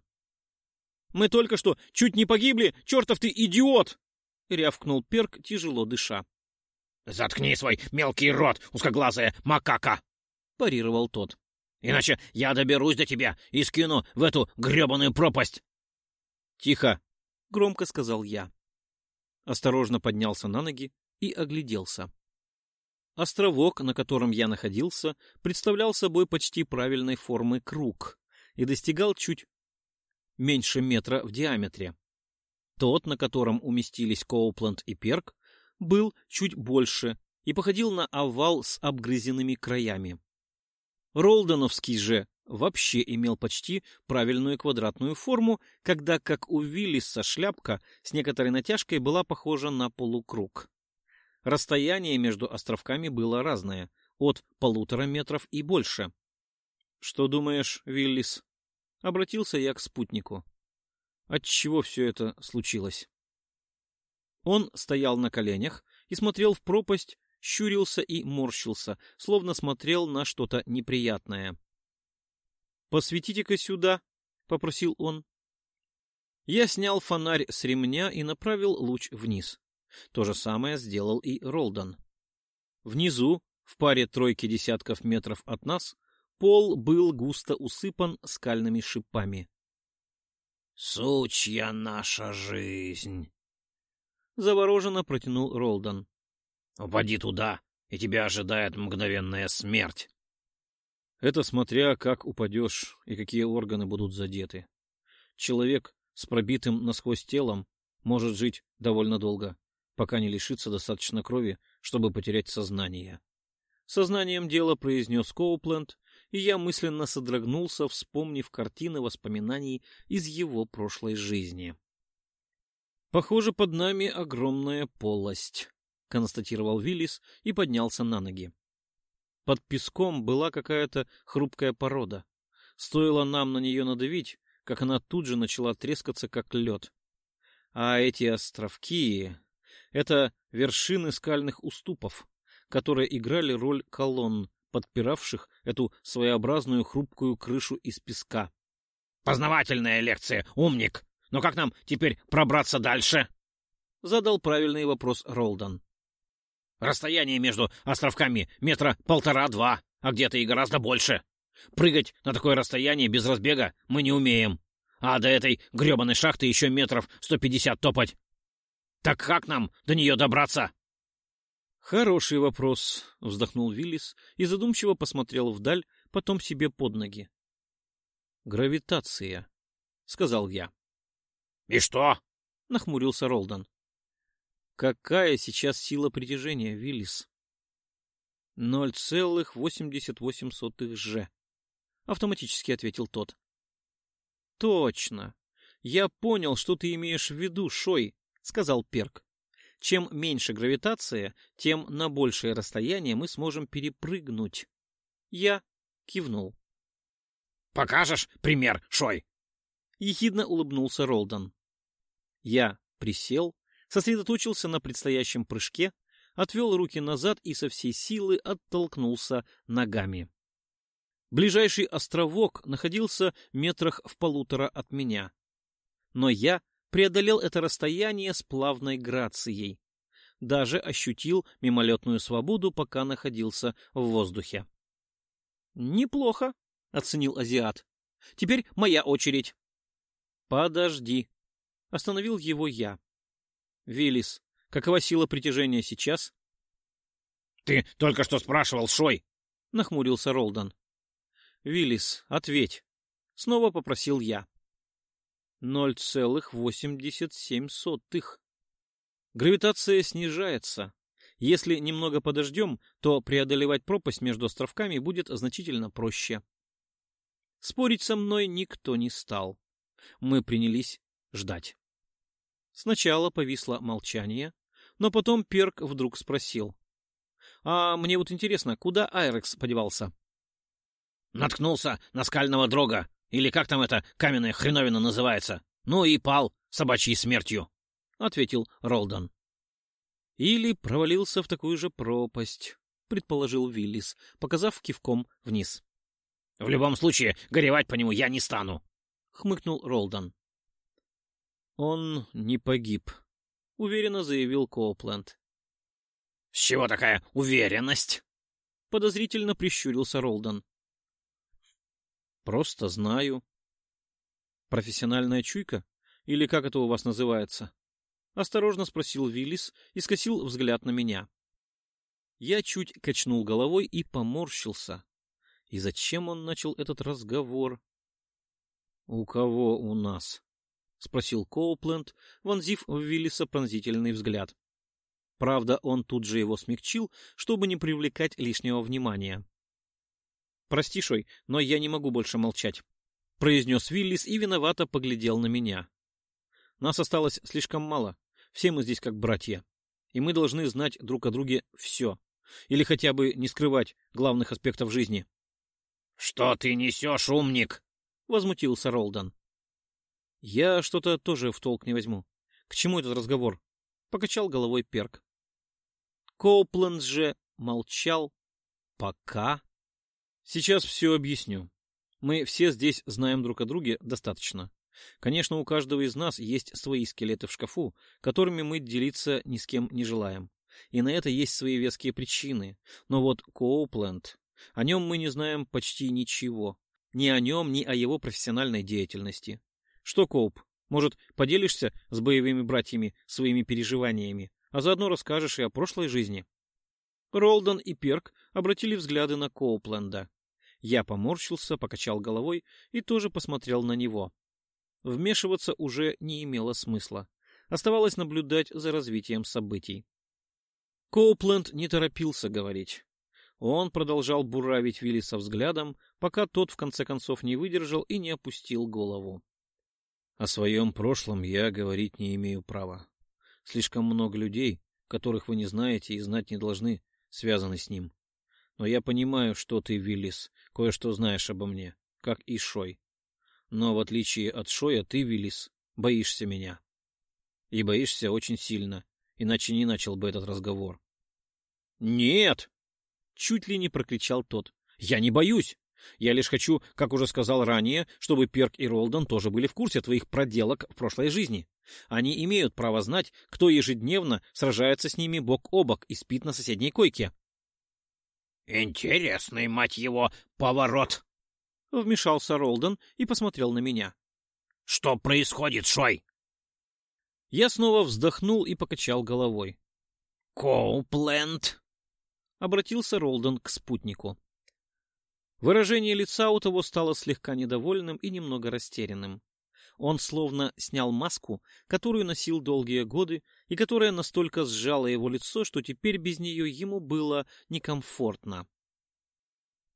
— Мы только что чуть не погибли, чертов ты идиот! — рявкнул Перк, тяжело дыша. — Заткни свой мелкий рот, узкоглазая макака! — парировал тот. — Иначе я доберусь до тебя и скину в эту гребаную пропасть! — Тихо! — громко сказал я. Осторожно поднялся на ноги и огляделся. Островок, на котором я находился, представлял собой почти правильной формы круг и достигал чуть меньше метра в диаметре. Тот, на котором уместились Коупленд и Перк, был чуть больше и походил на овал с обгрызенными краями. Ролдоновский же вообще имел почти правильную квадратную форму, когда, как у Виллиса, шляпка с некоторой натяжкой была похожа на полукруг. Расстояние между островками было разное, от полутора метров и больше. — Что думаешь, Виллис? — обратился я к спутнику. — Отчего все это случилось? Он стоял на коленях и смотрел в пропасть, щурился и морщился, словно смотрел на что-то неприятное. — Посветите-ка сюда, — попросил он. Я снял фонарь с ремня и направил луч вниз. То же самое сделал и Ролдан. Внизу, в паре тройки десятков метров от нас, пол был густо усыпан скальными шипами. «Сучья наша жизнь!» Завороженно протянул Ролдан. «Упади туда, и тебя ожидает мгновенная смерть!» Это смотря, как упадешь и какие органы будут задеты. Человек с пробитым насквозь телом может жить довольно долго, пока не лишится достаточно крови, чтобы потерять сознание. Сознанием дела произнес Коупленд, и я мысленно содрогнулся, вспомнив картины воспоминаний из его прошлой жизни. «Похоже, под нами огромная полость», — констатировал Виллис и поднялся на ноги. Под песком была какая-то хрупкая порода. Стоило нам на нее надавить, как она тут же начала трескаться, как лед. А эти островки... Это вершины скальных уступов, которые играли роль колонн, подпиравших эту своеобразную хрупкую крышу из песка. «Познавательная лекция, умник! Но как нам теперь пробраться дальше?» Задал правильный вопрос Ролдан. Расстояние между островками метра полтора-два, а где-то и гораздо больше. Прыгать на такое расстояние без разбега мы не умеем. А до этой гребаной шахты еще метров сто пятьдесят топать. Так как нам до нее добраться? Хороший вопрос, вздохнул Виллис и задумчиво посмотрел вдаль, потом себе под ноги. Гравитация, сказал я. И что? нахмурился Ролдан. Какая сейчас сила притяжения, Виллис? 0,88 же. Автоматически ответил тот. Точно. Я понял, что ты имеешь в виду, Шой, сказал Перк. Чем меньше гравитация, тем на большее расстояние мы сможем перепрыгнуть. Я кивнул. Покажешь пример, Шой? Ехидно улыбнулся Ролдан. Я присел, сосредоточился на предстоящем прыжке, отвел руки назад и со всей силы оттолкнулся ногами. Ближайший островок находился метрах в полутора от меня. Но я преодолел это расстояние с плавной грацией. Даже ощутил мимолетную свободу, пока находился в воздухе. «Неплохо», — оценил азиат. «Теперь моя очередь». «Подожди», — остановил его я. Виллис, какова сила притяжения сейчас? — Ты только что спрашивал, Шой! — нахмурился Ролдан. — Виллис, ответь. Снова попросил я. — Ноль целых восемьдесят семь сотых. Гравитация снижается. Если немного подождем, то преодолевать пропасть между островками будет значительно проще. Спорить со мной никто не стал. Мы принялись ждать. Сначала повисло молчание, но потом Перк вдруг спросил. — А мне вот интересно, куда Айрекс подевался? — Наткнулся на скального дрога, Или как там эта каменная хреновина называется? Ну и пал собачьей смертью, — ответил Ролдон. Или провалился в такую же пропасть, — предположил Виллис, показав кивком вниз. — В любом случае, горевать по нему я не стану, — хмыкнул Ролдон. — Он не погиб, — уверенно заявил Коупленд. — С чего такая уверенность? — подозрительно прищурился Ролдон. — Просто знаю. — Профессиональная чуйка? Или как это у вас называется? — осторожно спросил Виллис и скосил взгляд на меня. Я чуть качнул головой и поморщился. И зачем он начал этот разговор? — У кого у нас? — спросил Коупленд, вонзив в Виллиса пронзительный взгляд. Правда, он тут же его смягчил, чтобы не привлекать лишнего внимания. «Прости, Шой, но я не могу больше молчать», — произнес Виллис и виновато поглядел на меня. «Нас осталось слишком мало. Все мы здесь как братья. И мы должны знать друг о друге все. Или хотя бы не скрывать главных аспектов жизни». «Что ты несешь, умник?» — возмутился Ролдон. «Я что-то тоже в толк не возьму. К чему этот разговор?» — покачал головой Перк. Коупленд же молчал. Пока. Сейчас все объясню. Мы все здесь знаем друг о друге достаточно. Конечно, у каждого из нас есть свои скелеты в шкафу, которыми мы делиться ни с кем не желаем. И на это есть свои веские причины. Но вот Коупленд, о нем мы не знаем почти ничего. Ни о нем, ни о его профессиональной деятельности. Что, Коуп, может, поделишься с боевыми братьями своими переживаниями? а заодно расскажешь и о прошлой жизни. Ролдон и Перк обратили взгляды на Коупленда. Я поморщился, покачал головой и тоже посмотрел на него. Вмешиваться уже не имело смысла. Оставалось наблюдать за развитием событий. Коупленд не торопился говорить. Он продолжал буравить Виллиса взглядом, пока тот в конце концов не выдержал и не опустил голову. О своем прошлом я говорить не имею права. Слишком много людей, которых вы не знаете и знать не должны, связаны с ним. Но я понимаю, что ты, Виллис, кое-что знаешь обо мне, как и Шой. Но в отличие от Шоя, ты, Виллис, боишься меня. И боишься очень сильно, иначе не начал бы этот разговор. «Нет!» — чуть ли не прокричал тот. «Я не боюсь! Я лишь хочу, как уже сказал ранее, чтобы Перк и Ролдон тоже были в курсе твоих проделок в прошлой жизни. Они имеют право знать, кто ежедневно сражается с ними бок о бок и спит на соседней койке. «Интересный, мать его, поворот!» — вмешался Ролдон и посмотрел на меня. «Что происходит, Шой?» Я снова вздохнул и покачал головой. «Коупленд!» — обратился Ролдон к спутнику. Выражение лица у того стало слегка недовольным и немного растерянным. Он словно снял маску, которую носил долгие годы, и которая настолько сжала его лицо, что теперь без нее ему было некомфортно.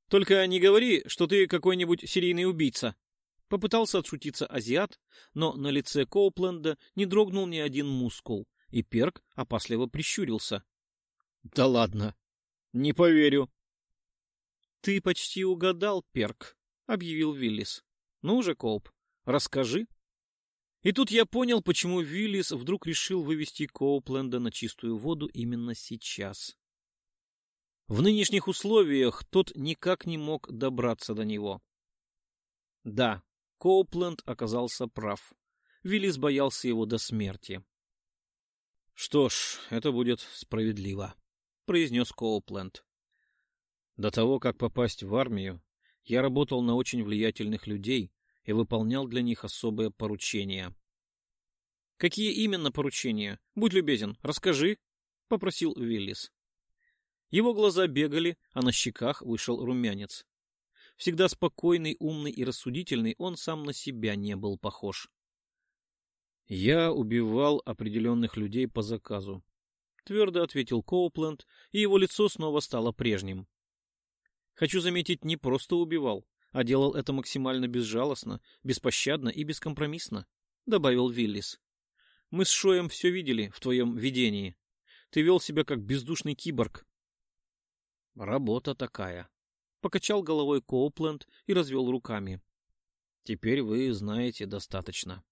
«Только не говори, что ты какой-нибудь серийный убийца!» Попытался отшутиться азиат, но на лице Коупленда не дрогнул ни один мускул, и Перк опасливо прищурился. «Да ладно! Не поверю!» «Ты почти угадал, Перк», — объявил Виллис. «Ну же, Коуп, расскажи». И тут я понял, почему Виллис вдруг решил вывести Коупленда на чистую воду именно сейчас. В нынешних условиях тот никак не мог добраться до него. Да, Коупленд оказался прав. Виллис боялся его до смерти. «Что ж, это будет справедливо», — произнес Коупленд. До того, как попасть в армию, я работал на очень влиятельных людей и выполнял для них особые поручения. «Какие именно поручения? Будь любезен, расскажи», — попросил Виллис. Его глаза бегали, а на щеках вышел румянец. Всегда спокойный, умный и рассудительный, он сам на себя не был похож. «Я убивал определенных людей по заказу», — твердо ответил Коупленд, и его лицо снова стало прежним. Хочу заметить, не просто убивал, а делал это максимально безжалостно, беспощадно и бескомпромиссно, — добавил Виллис. Мы с Шоем все видели в твоем видении. Ты вел себя как бездушный киборг. Работа такая. Покачал головой Коупленд и развел руками. Теперь вы знаете достаточно.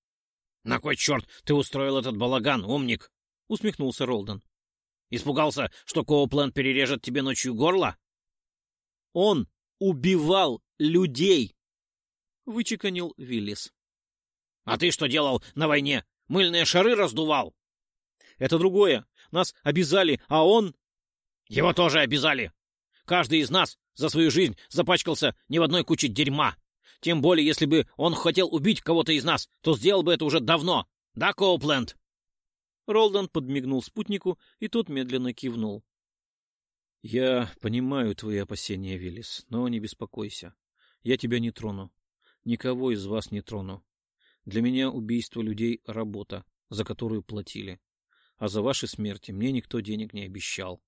— На кой черт ты устроил этот балаган, умник? — усмехнулся Ролден. — Испугался, что Коупленд перережет тебе ночью горло? — Он убивал людей! — вычеканил Виллис. — А ты что делал на войне? Мыльные шары раздувал? — Это другое. Нас обязали, а он... — Его тоже обязали. Каждый из нас за свою жизнь запачкался не в одной куче дерьма. Тем более, если бы он хотел убить кого-то из нас, то сделал бы это уже давно. Да, Коупленд?» Ролдон подмигнул спутнику, и тот медленно кивнул. «Я понимаю твои опасения, Виллис, но не беспокойся. Я тебя не трону. Никого из вас не трону. Для меня убийство людей — работа, за которую платили. А за ваши смерти мне никто денег не обещал».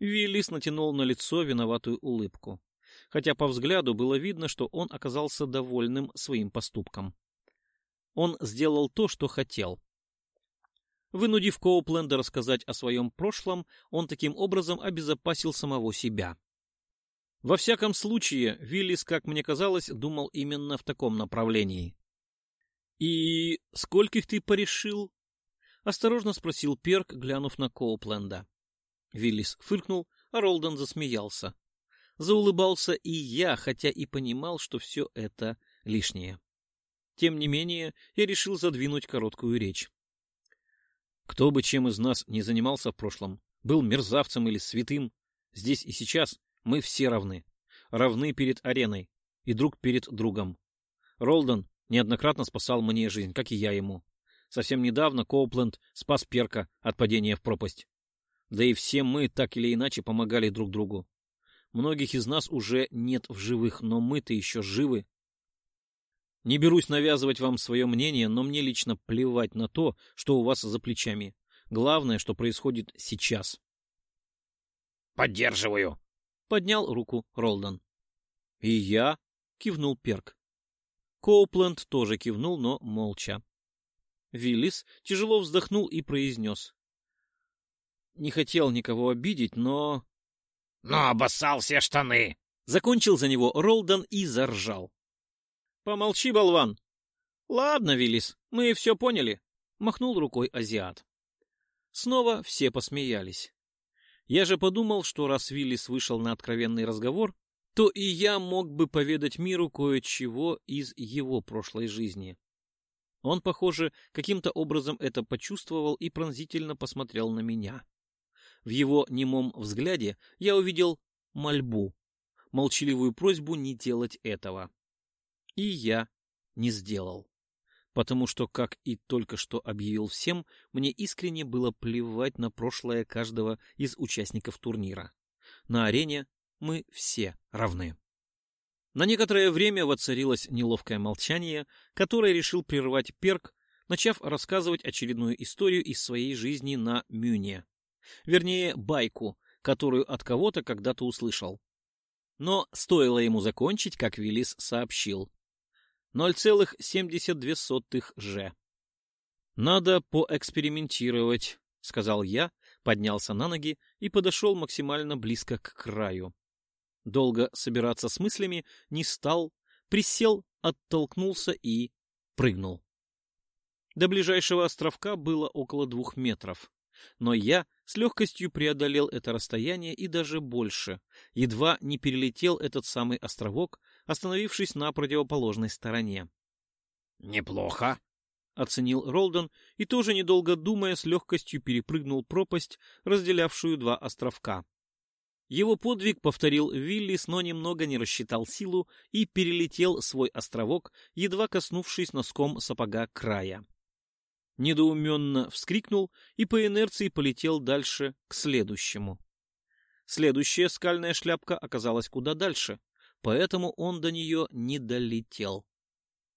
Виллис натянул на лицо виноватую улыбку хотя по взгляду было видно, что он оказался довольным своим поступком. Он сделал то, что хотел. Вынудив Коупленда рассказать о своем прошлом, он таким образом обезопасил самого себя. Во всяком случае, Виллис, как мне казалось, думал именно в таком направлении. «И скольких ты порешил?» — осторожно спросил Перк, глянув на Коупленда. Виллис фыркнул, а Ролден засмеялся. Заулыбался и я, хотя и понимал, что все это лишнее. Тем не менее, я решил задвинуть короткую речь. Кто бы чем из нас не занимался в прошлом, был мерзавцем или святым, здесь и сейчас мы все равны. Равны перед ареной и друг перед другом. Ролдон неоднократно спасал мне жизнь, как и я ему. Совсем недавно Коупленд спас Перка от падения в пропасть. Да и все мы так или иначе помогали друг другу. Многих из нас уже нет в живых, но мы-то еще живы. Не берусь навязывать вам свое мнение, но мне лично плевать на то, что у вас за плечами. Главное, что происходит сейчас. «Поддерживаю!» — поднял руку Ролдон. «И я?» — кивнул Перк. Коупленд тоже кивнул, но молча. Виллис тяжело вздохнул и произнес. «Не хотел никого обидеть, но но обоссал все штаны. Закончил за него Ролдон и заржал. Помолчи, болван. Ладно, Виллис, мы все поняли. Махнул рукой азиат. Снова все посмеялись. Я же подумал, что раз Виллис вышел на откровенный разговор, то и я мог бы поведать миру кое-чего из его прошлой жизни. Он, похоже, каким-то образом это почувствовал и пронзительно посмотрел на меня. В его немом взгляде я увидел мольбу, молчаливую просьбу не делать этого. И я не сделал. Потому что, как и только что объявил всем, мне искренне было плевать на прошлое каждого из участников турнира. На арене мы все равны. На некоторое время воцарилось неловкое молчание, которое решил прервать Перк, начав рассказывать очередную историю из своей жизни на Мюне. Вернее, байку, которую от кого-то когда-то услышал. Но стоило ему закончить, как Виллис сообщил. 0,72 же. «Надо поэкспериментировать», — сказал я, поднялся на ноги и подошел максимально близко к краю. Долго собираться с мыслями не стал, присел, оттолкнулся и прыгнул. До ближайшего островка было около двух метров. Но я с легкостью преодолел это расстояние и даже больше, едва не перелетел этот самый островок, остановившись на противоположной стороне. «Неплохо», — оценил Ролдон и тоже, недолго думая, с легкостью перепрыгнул пропасть, разделявшую два островка. Его подвиг повторил Виллис, но немного не рассчитал силу и перелетел свой островок, едва коснувшись носком сапога края недоуменно вскрикнул и по инерции полетел дальше к следующему. Следующая скальная шляпка оказалась куда дальше, поэтому он до нее не долетел.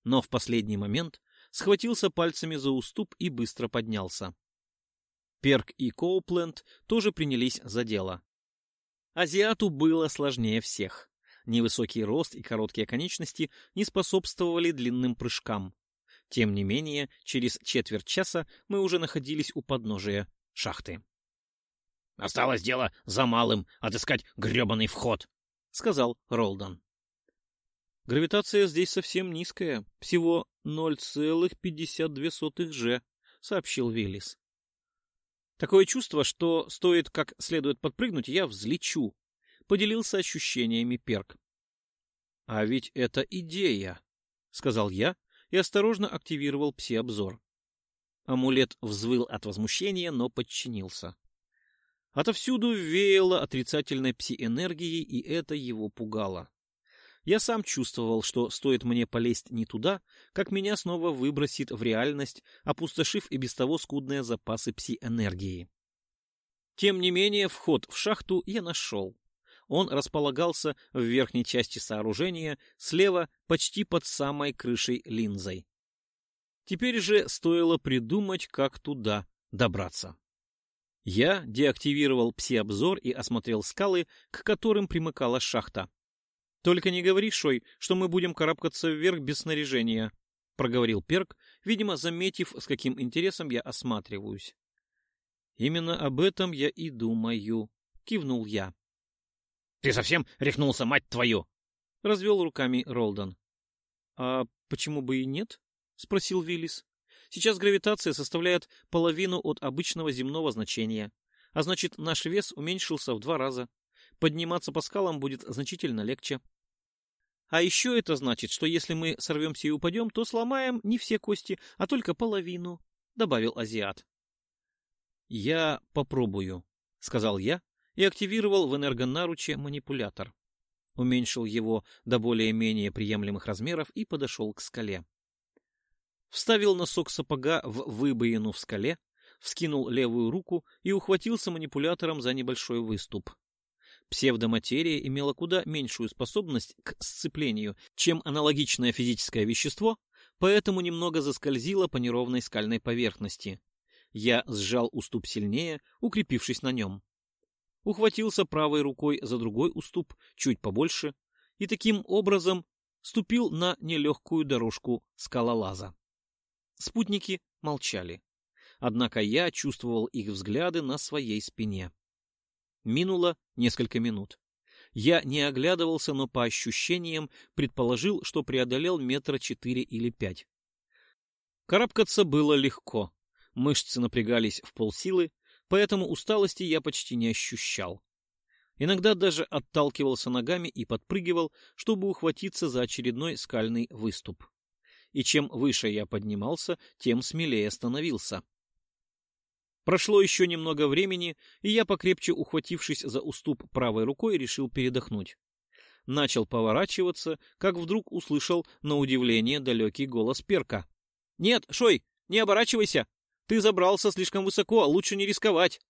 Но в последний момент схватился пальцами за уступ и быстро поднялся. Перк и Коупленд тоже принялись за дело. Азиату было сложнее всех. Невысокий рост и короткие конечности не способствовали длинным прыжкам. Тем не менее, через четверть часа мы уже находились у подножия шахты. — Осталось дело за малым — отыскать гребаный вход, — сказал Ролдон. Гравитация здесь совсем низкая, всего 0,52 G, сообщил Велис. Такое чувство, что стоит как следует подпрыгнуть, я взлечу, поделился ощущениями Перк. А ведь это идея, сказал я и осторожно активировал пси-обзор. Амулет взвыл от возмущения, но подчинился. Отовсюду веяло отрицательной пси-энергией, и это его пугало. Я сам чувствовал, что стоит мне полезть не туда, как меня снова выбросит в реальность, опустошив и без того скудные запасы пси-энергии. Тем не менее, вход в шахту я нашел. Он располагался в верхней части сооружения, слева, почти под самой крышей линзой. Теперь же стоило придумать, как туда добраться. Я деактивировал пси-обзор и осмотрел скалы, к которым примыкала шахта. «Только не говори, Шой, что мы будем карабкаться вверх без снаряжения», — проговорил Перк, видимо, заметив, с каким интересом я осматриваюсь. «Именно об этом я и думаю», — кивнул я. «Ты совсем рехнулся, мать твою!» — развел руками Ролдон. «А почему бы и нет?» — спросил Виллис. «Сейчас гравитация составляет половину от обычного земного значения, а значит, наш вес уменьшился в два раза. Подниматься по скалам будет значительно легче. А еще это значит, что если мы сорвемся и упадем, то сломаем не все кости, а только половину, — добавил азиат. — Я попробую, — сказал я и активировал в энергонаруче манипулятор. Уменьшил его до более-менее приемлемых размеров и подошел к скале. Вставил носок сапога в выбоину в скале, вскинул левую руку и ухватился манипулятором за небольшой выступ. Псевдоматерия имела куда меньшую способность к сцеплению, чем аналогичное физическое вещество, поэтому немного заскользила по неровной скальной поверхности. Я сжал уступ сильнее, укрепившись на нем. Ухватился правой рукой за другой уступ, чуть побольше, и таким образом ступил на нелегкую дорожку скалолаза. Спутники молчали. Однако я чувствовал их взгляды на своей спине. Минуло несколько минут. Я не оглядывался, но по ощущениям предположил, что преодолел метра четыре или пять. Карабкаться было легко. Мышцы напрягались в полсилы, поэтому усталости я почти не ощущал. Иногда даже отталкивался ногами и подпрыгивал, чтобы ухватиться за очередной скальный выступ. И чем выше я поднимался, тем смелее становился. Прошло еще немного времени, и я, покрепче ухватившись за уступ правой рукой, решил передохнуть. Начал поворачиваться, как вдруг услышал на удивление далекий голос Перка. — Нет, Шой, не оборачивайся! Ты забрался слишком высоко, а лучше не рисковать.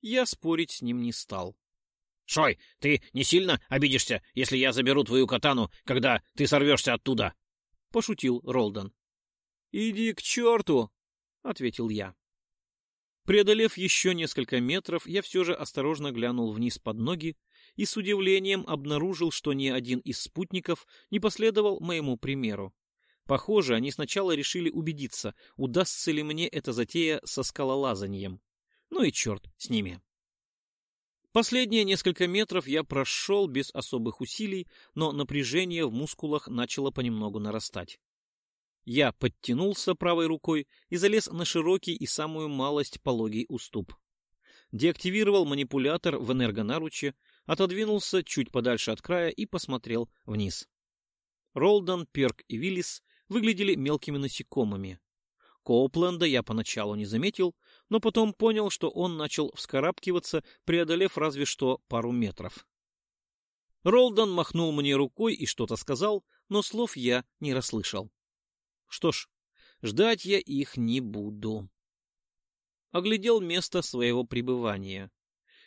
Я спорить с ним не стал. — Шой, ты не сильно обидишься, если я заберу твою катану, когда ты сорвешься оттуда? — пошутил Ролдон. — Иди к черту! — ответил я. Преодолев еще несколько метров, я все же осторожно глянул вниз под ноги и с удивлением обнаружил, что ни один из спутников не последовал моему примеру. Похоже, они сначала решили убедиться, удастся ли мне эта затея со скалолазанием. Ну и черт с ними. Последние несколько метров я прошел без особых усилий, но напряжение в мускулах начало понемногу нарастать. Я подтянулся правой рукой и залез на широкий и самую малость пологий уступ. Деактивировал манипулятор в энергонаруче, отодвинулся чуть подальше от края и посмотрел вниз. Ролдон, Перк и Виллис выглядели мелкими насекомыми. Коупленда я поначалу не заметил, но потом понял, что он начал вскарабкиваться, преодолев разве что пару метров. Ролдон махнул мне рукой и что-то сказал, но слов я не расслышал. Что ж, ждать я их не буду. Оглядел место своего пребывания.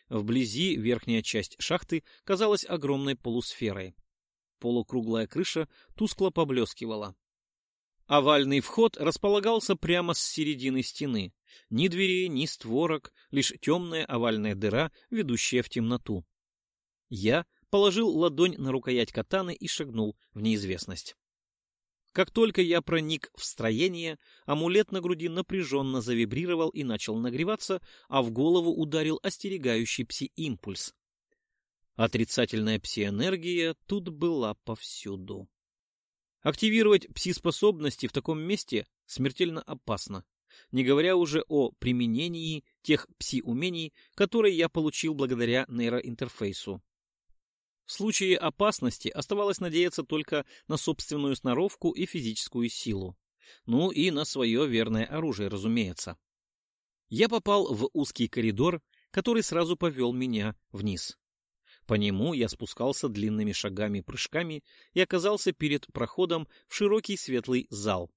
Вблизи верхняя часть шахты казалась огромной полусферой. Полукруглая крыша тускло поблескивала. Овальный вход располагался прямо с середины стены. Ни дверей, ни створок, лишь темная овальная дыра, ведущая в темноту. Я положил ладонь на рукоять катаны и шагнул в неизвестность. Как только я проник в строение, амулет на груди напряженно завибрировал и начал нагреваться, а в голову ударил остерегающий пси-импульс. Отрицательная пси-энергия тут была повсюду. Активировать пси-способности в таком месте смертельно опасно, не говоря уже о применении тех пси-умений, которые я получил благодаря нейроинтерфейсу. В случае опасности оставалось надеяться только на собственную сноровку и физическую силу. Ну и на свое верное оружие, разумеется. Я попал в узкий коридор, который сразу повел меня вниз. По нему я спускался длинными шагами-прыжками и оказался перед проходом в широкий светлый зал.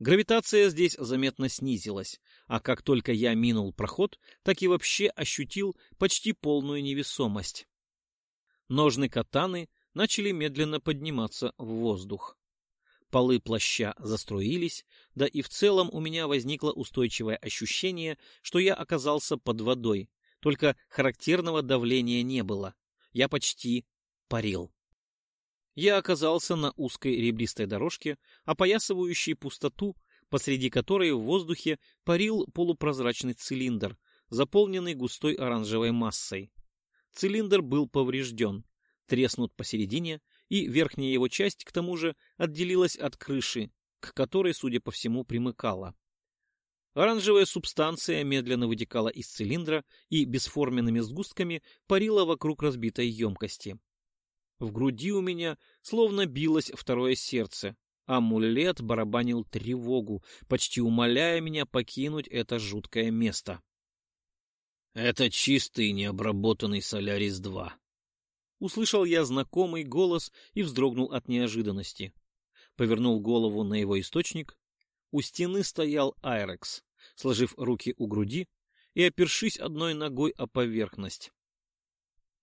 Гравитация здесь заметно снизилась, а как только я минул проход, так и вообще ощутил почти полную невесомость. Ножны катаны начали медленно подниматься в воздух. Полы плаща заструились, да и в целом у меня возникло устойчивое ощущение, что я оказался под водой, только характерного давления не было. Я почти парил я оказался на узкой ребристой дорожке, опоясывающей пустоту, посреди которой в воздухе парил полупрозрачный цилиндр, заполненный густой оранжевой массой. Цилиндр был поврежден, треснут посередине, и верхняя его часть, к тому же, отделилась от крыши, к которой, судя по всему, примыкала. Оранжевая субстанция медленно вытекала из цилиндра и бесформенными сгустками парила вокруг разбитой емкости. В груди у меня словно билось второе сердце. Амулет барабанил тревогу, почти умоляя меня покинуть это жуткое место. «Это чистый необработанный Солярис-2», Услышал я знакомый голос и вздрогнул от неожиданности. Повернул голову на его источник. У стены стоял Айрекс, сложив руки у груди и опершись одной ногой о поверхность.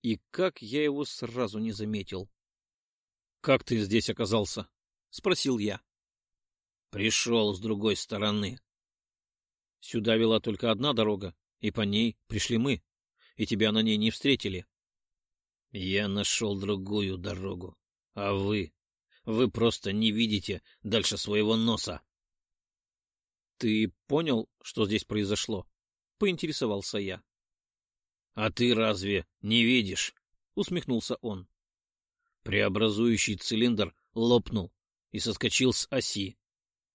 И как я его сразу не заметил. — Как ты здесь оказался? — спросил я. — Пришел с другой стороны. Сюда вела только одна дорога, и по ней пришли мы, и тебя на ней не встретили. Я нашел другую дорогу, а вы... Вы просто не видите дальше своего носа. — Ты понял, что здесь произошло? — поинтересовался я. «А ты разве не видишь?» — усмехнулся он. Преобразующий цилиндр лопнул и соскочил с оси.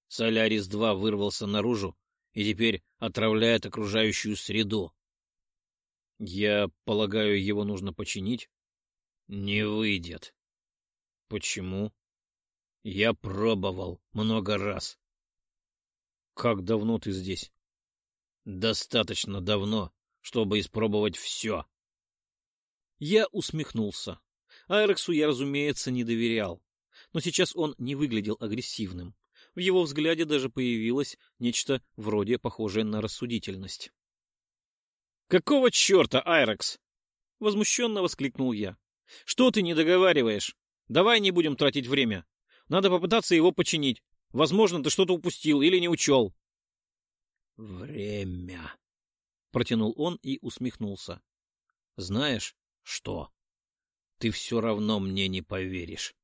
Солярис-2 вырвался наружу и теперь отравляет окружающую среду. Я полагаю, его нужно починить? Не выйдет. Почему? Я пробовал много раз. Как давно ты здесь? Достаточно давно, чтобы испробовать все. Я усмехнулся. Айрексу я, разумеется, не доверял. Но сейчас он не выглядел агрессивным. В его взгляде даже появилось нечто вроде похожее на рассудительность. «Какого черта, Айрекс?» — возмущенно воскликнул я. «Что ты не договариваешь? Давай не будем тратить время. Надо попытаться его починить. Возможно, ты что-то упустил или не учел». «Время», — протянул он и усмехнулся. — Знаешь что? Ты все равно мне не поверишь.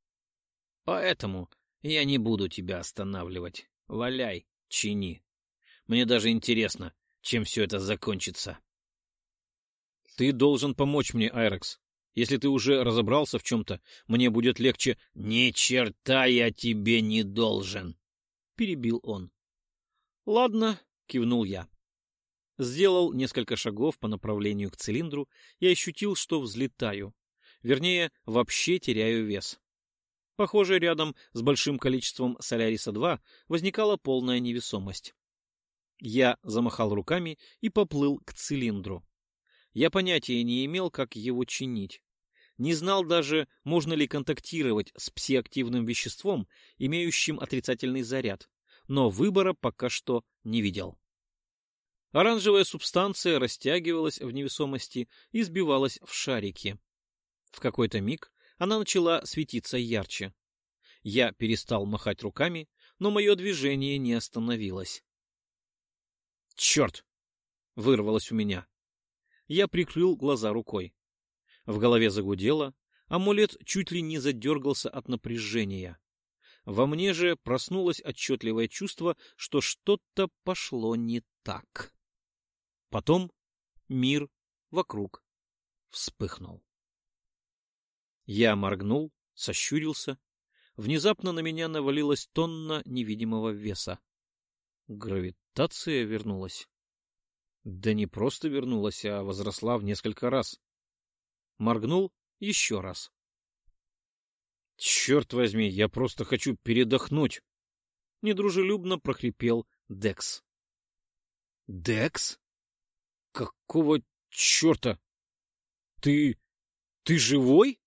Поэтому я не буду тебя останавливать. Валяй, чини. Мне даже интересно, чем все это закончится. Ты должен помочь мне, Айрекс. Если ты уже разобрался в чем-то, мне будет легче... — Ни черта я тебе не должен! — перебил он. — Ладно, — кивнул я. Сделал несколько шагов по направлению к цилиндру и ощутил, что взлетаю. Вернее, вообще теряю вес. Похоже, рядом с большим количеством Соляриса-2 возникала полная невесомость. Я замахал руками и поплыл к цилиндру. Я понятия не имел, как его чинить. Не знал даже, можно ли контактировать с псиактивным веществом, имеющим отрицательный заряд, но выбора пока что не видел. Оранжевая субстанция растягивалась в невесомости и сбивалась в шарики. В какой-то миг она начала светиться ярче. Я перестал махать руками, но мое движение не остановилось. «Черт!» — вырвалось у меня. Я прикрыл глаза рукой. В голове загудело, амулет чуть ли не задергался от напряжения. Во мне же проснулось отчетливое чувство, что что-то пошло не так. Потом мир вокруг вспыхнул. Я моргнул, сощурился. Внезапно на меня навалилась тонна невидимого веса. Гравитация вернулась. Да не просто вернулась, а возросла в несколько раз. Моргнул еще раз. Черт возьми, я просто хочу передохнуть. Недружелюбно прохрипел Декс. Декс? Какого черта? Ты... ты живой?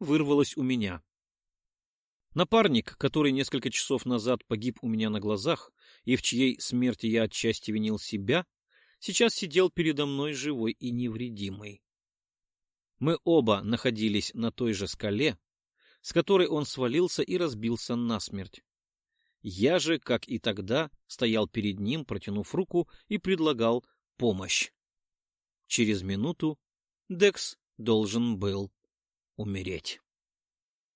Вырвалось у меня. Напарник, который несколько часов назад погиб у меня на глазах и в чьей смерти я отчасти винил себя, сейчас сидел передо мной живой и невредимый. Мы оба находились на той же скале, с которой он свалился и разбился насмерть. Я же, как и тогда, стоял перед ним, протянув руку, и предлагал помощь. Через минуту Декс должен был умереть.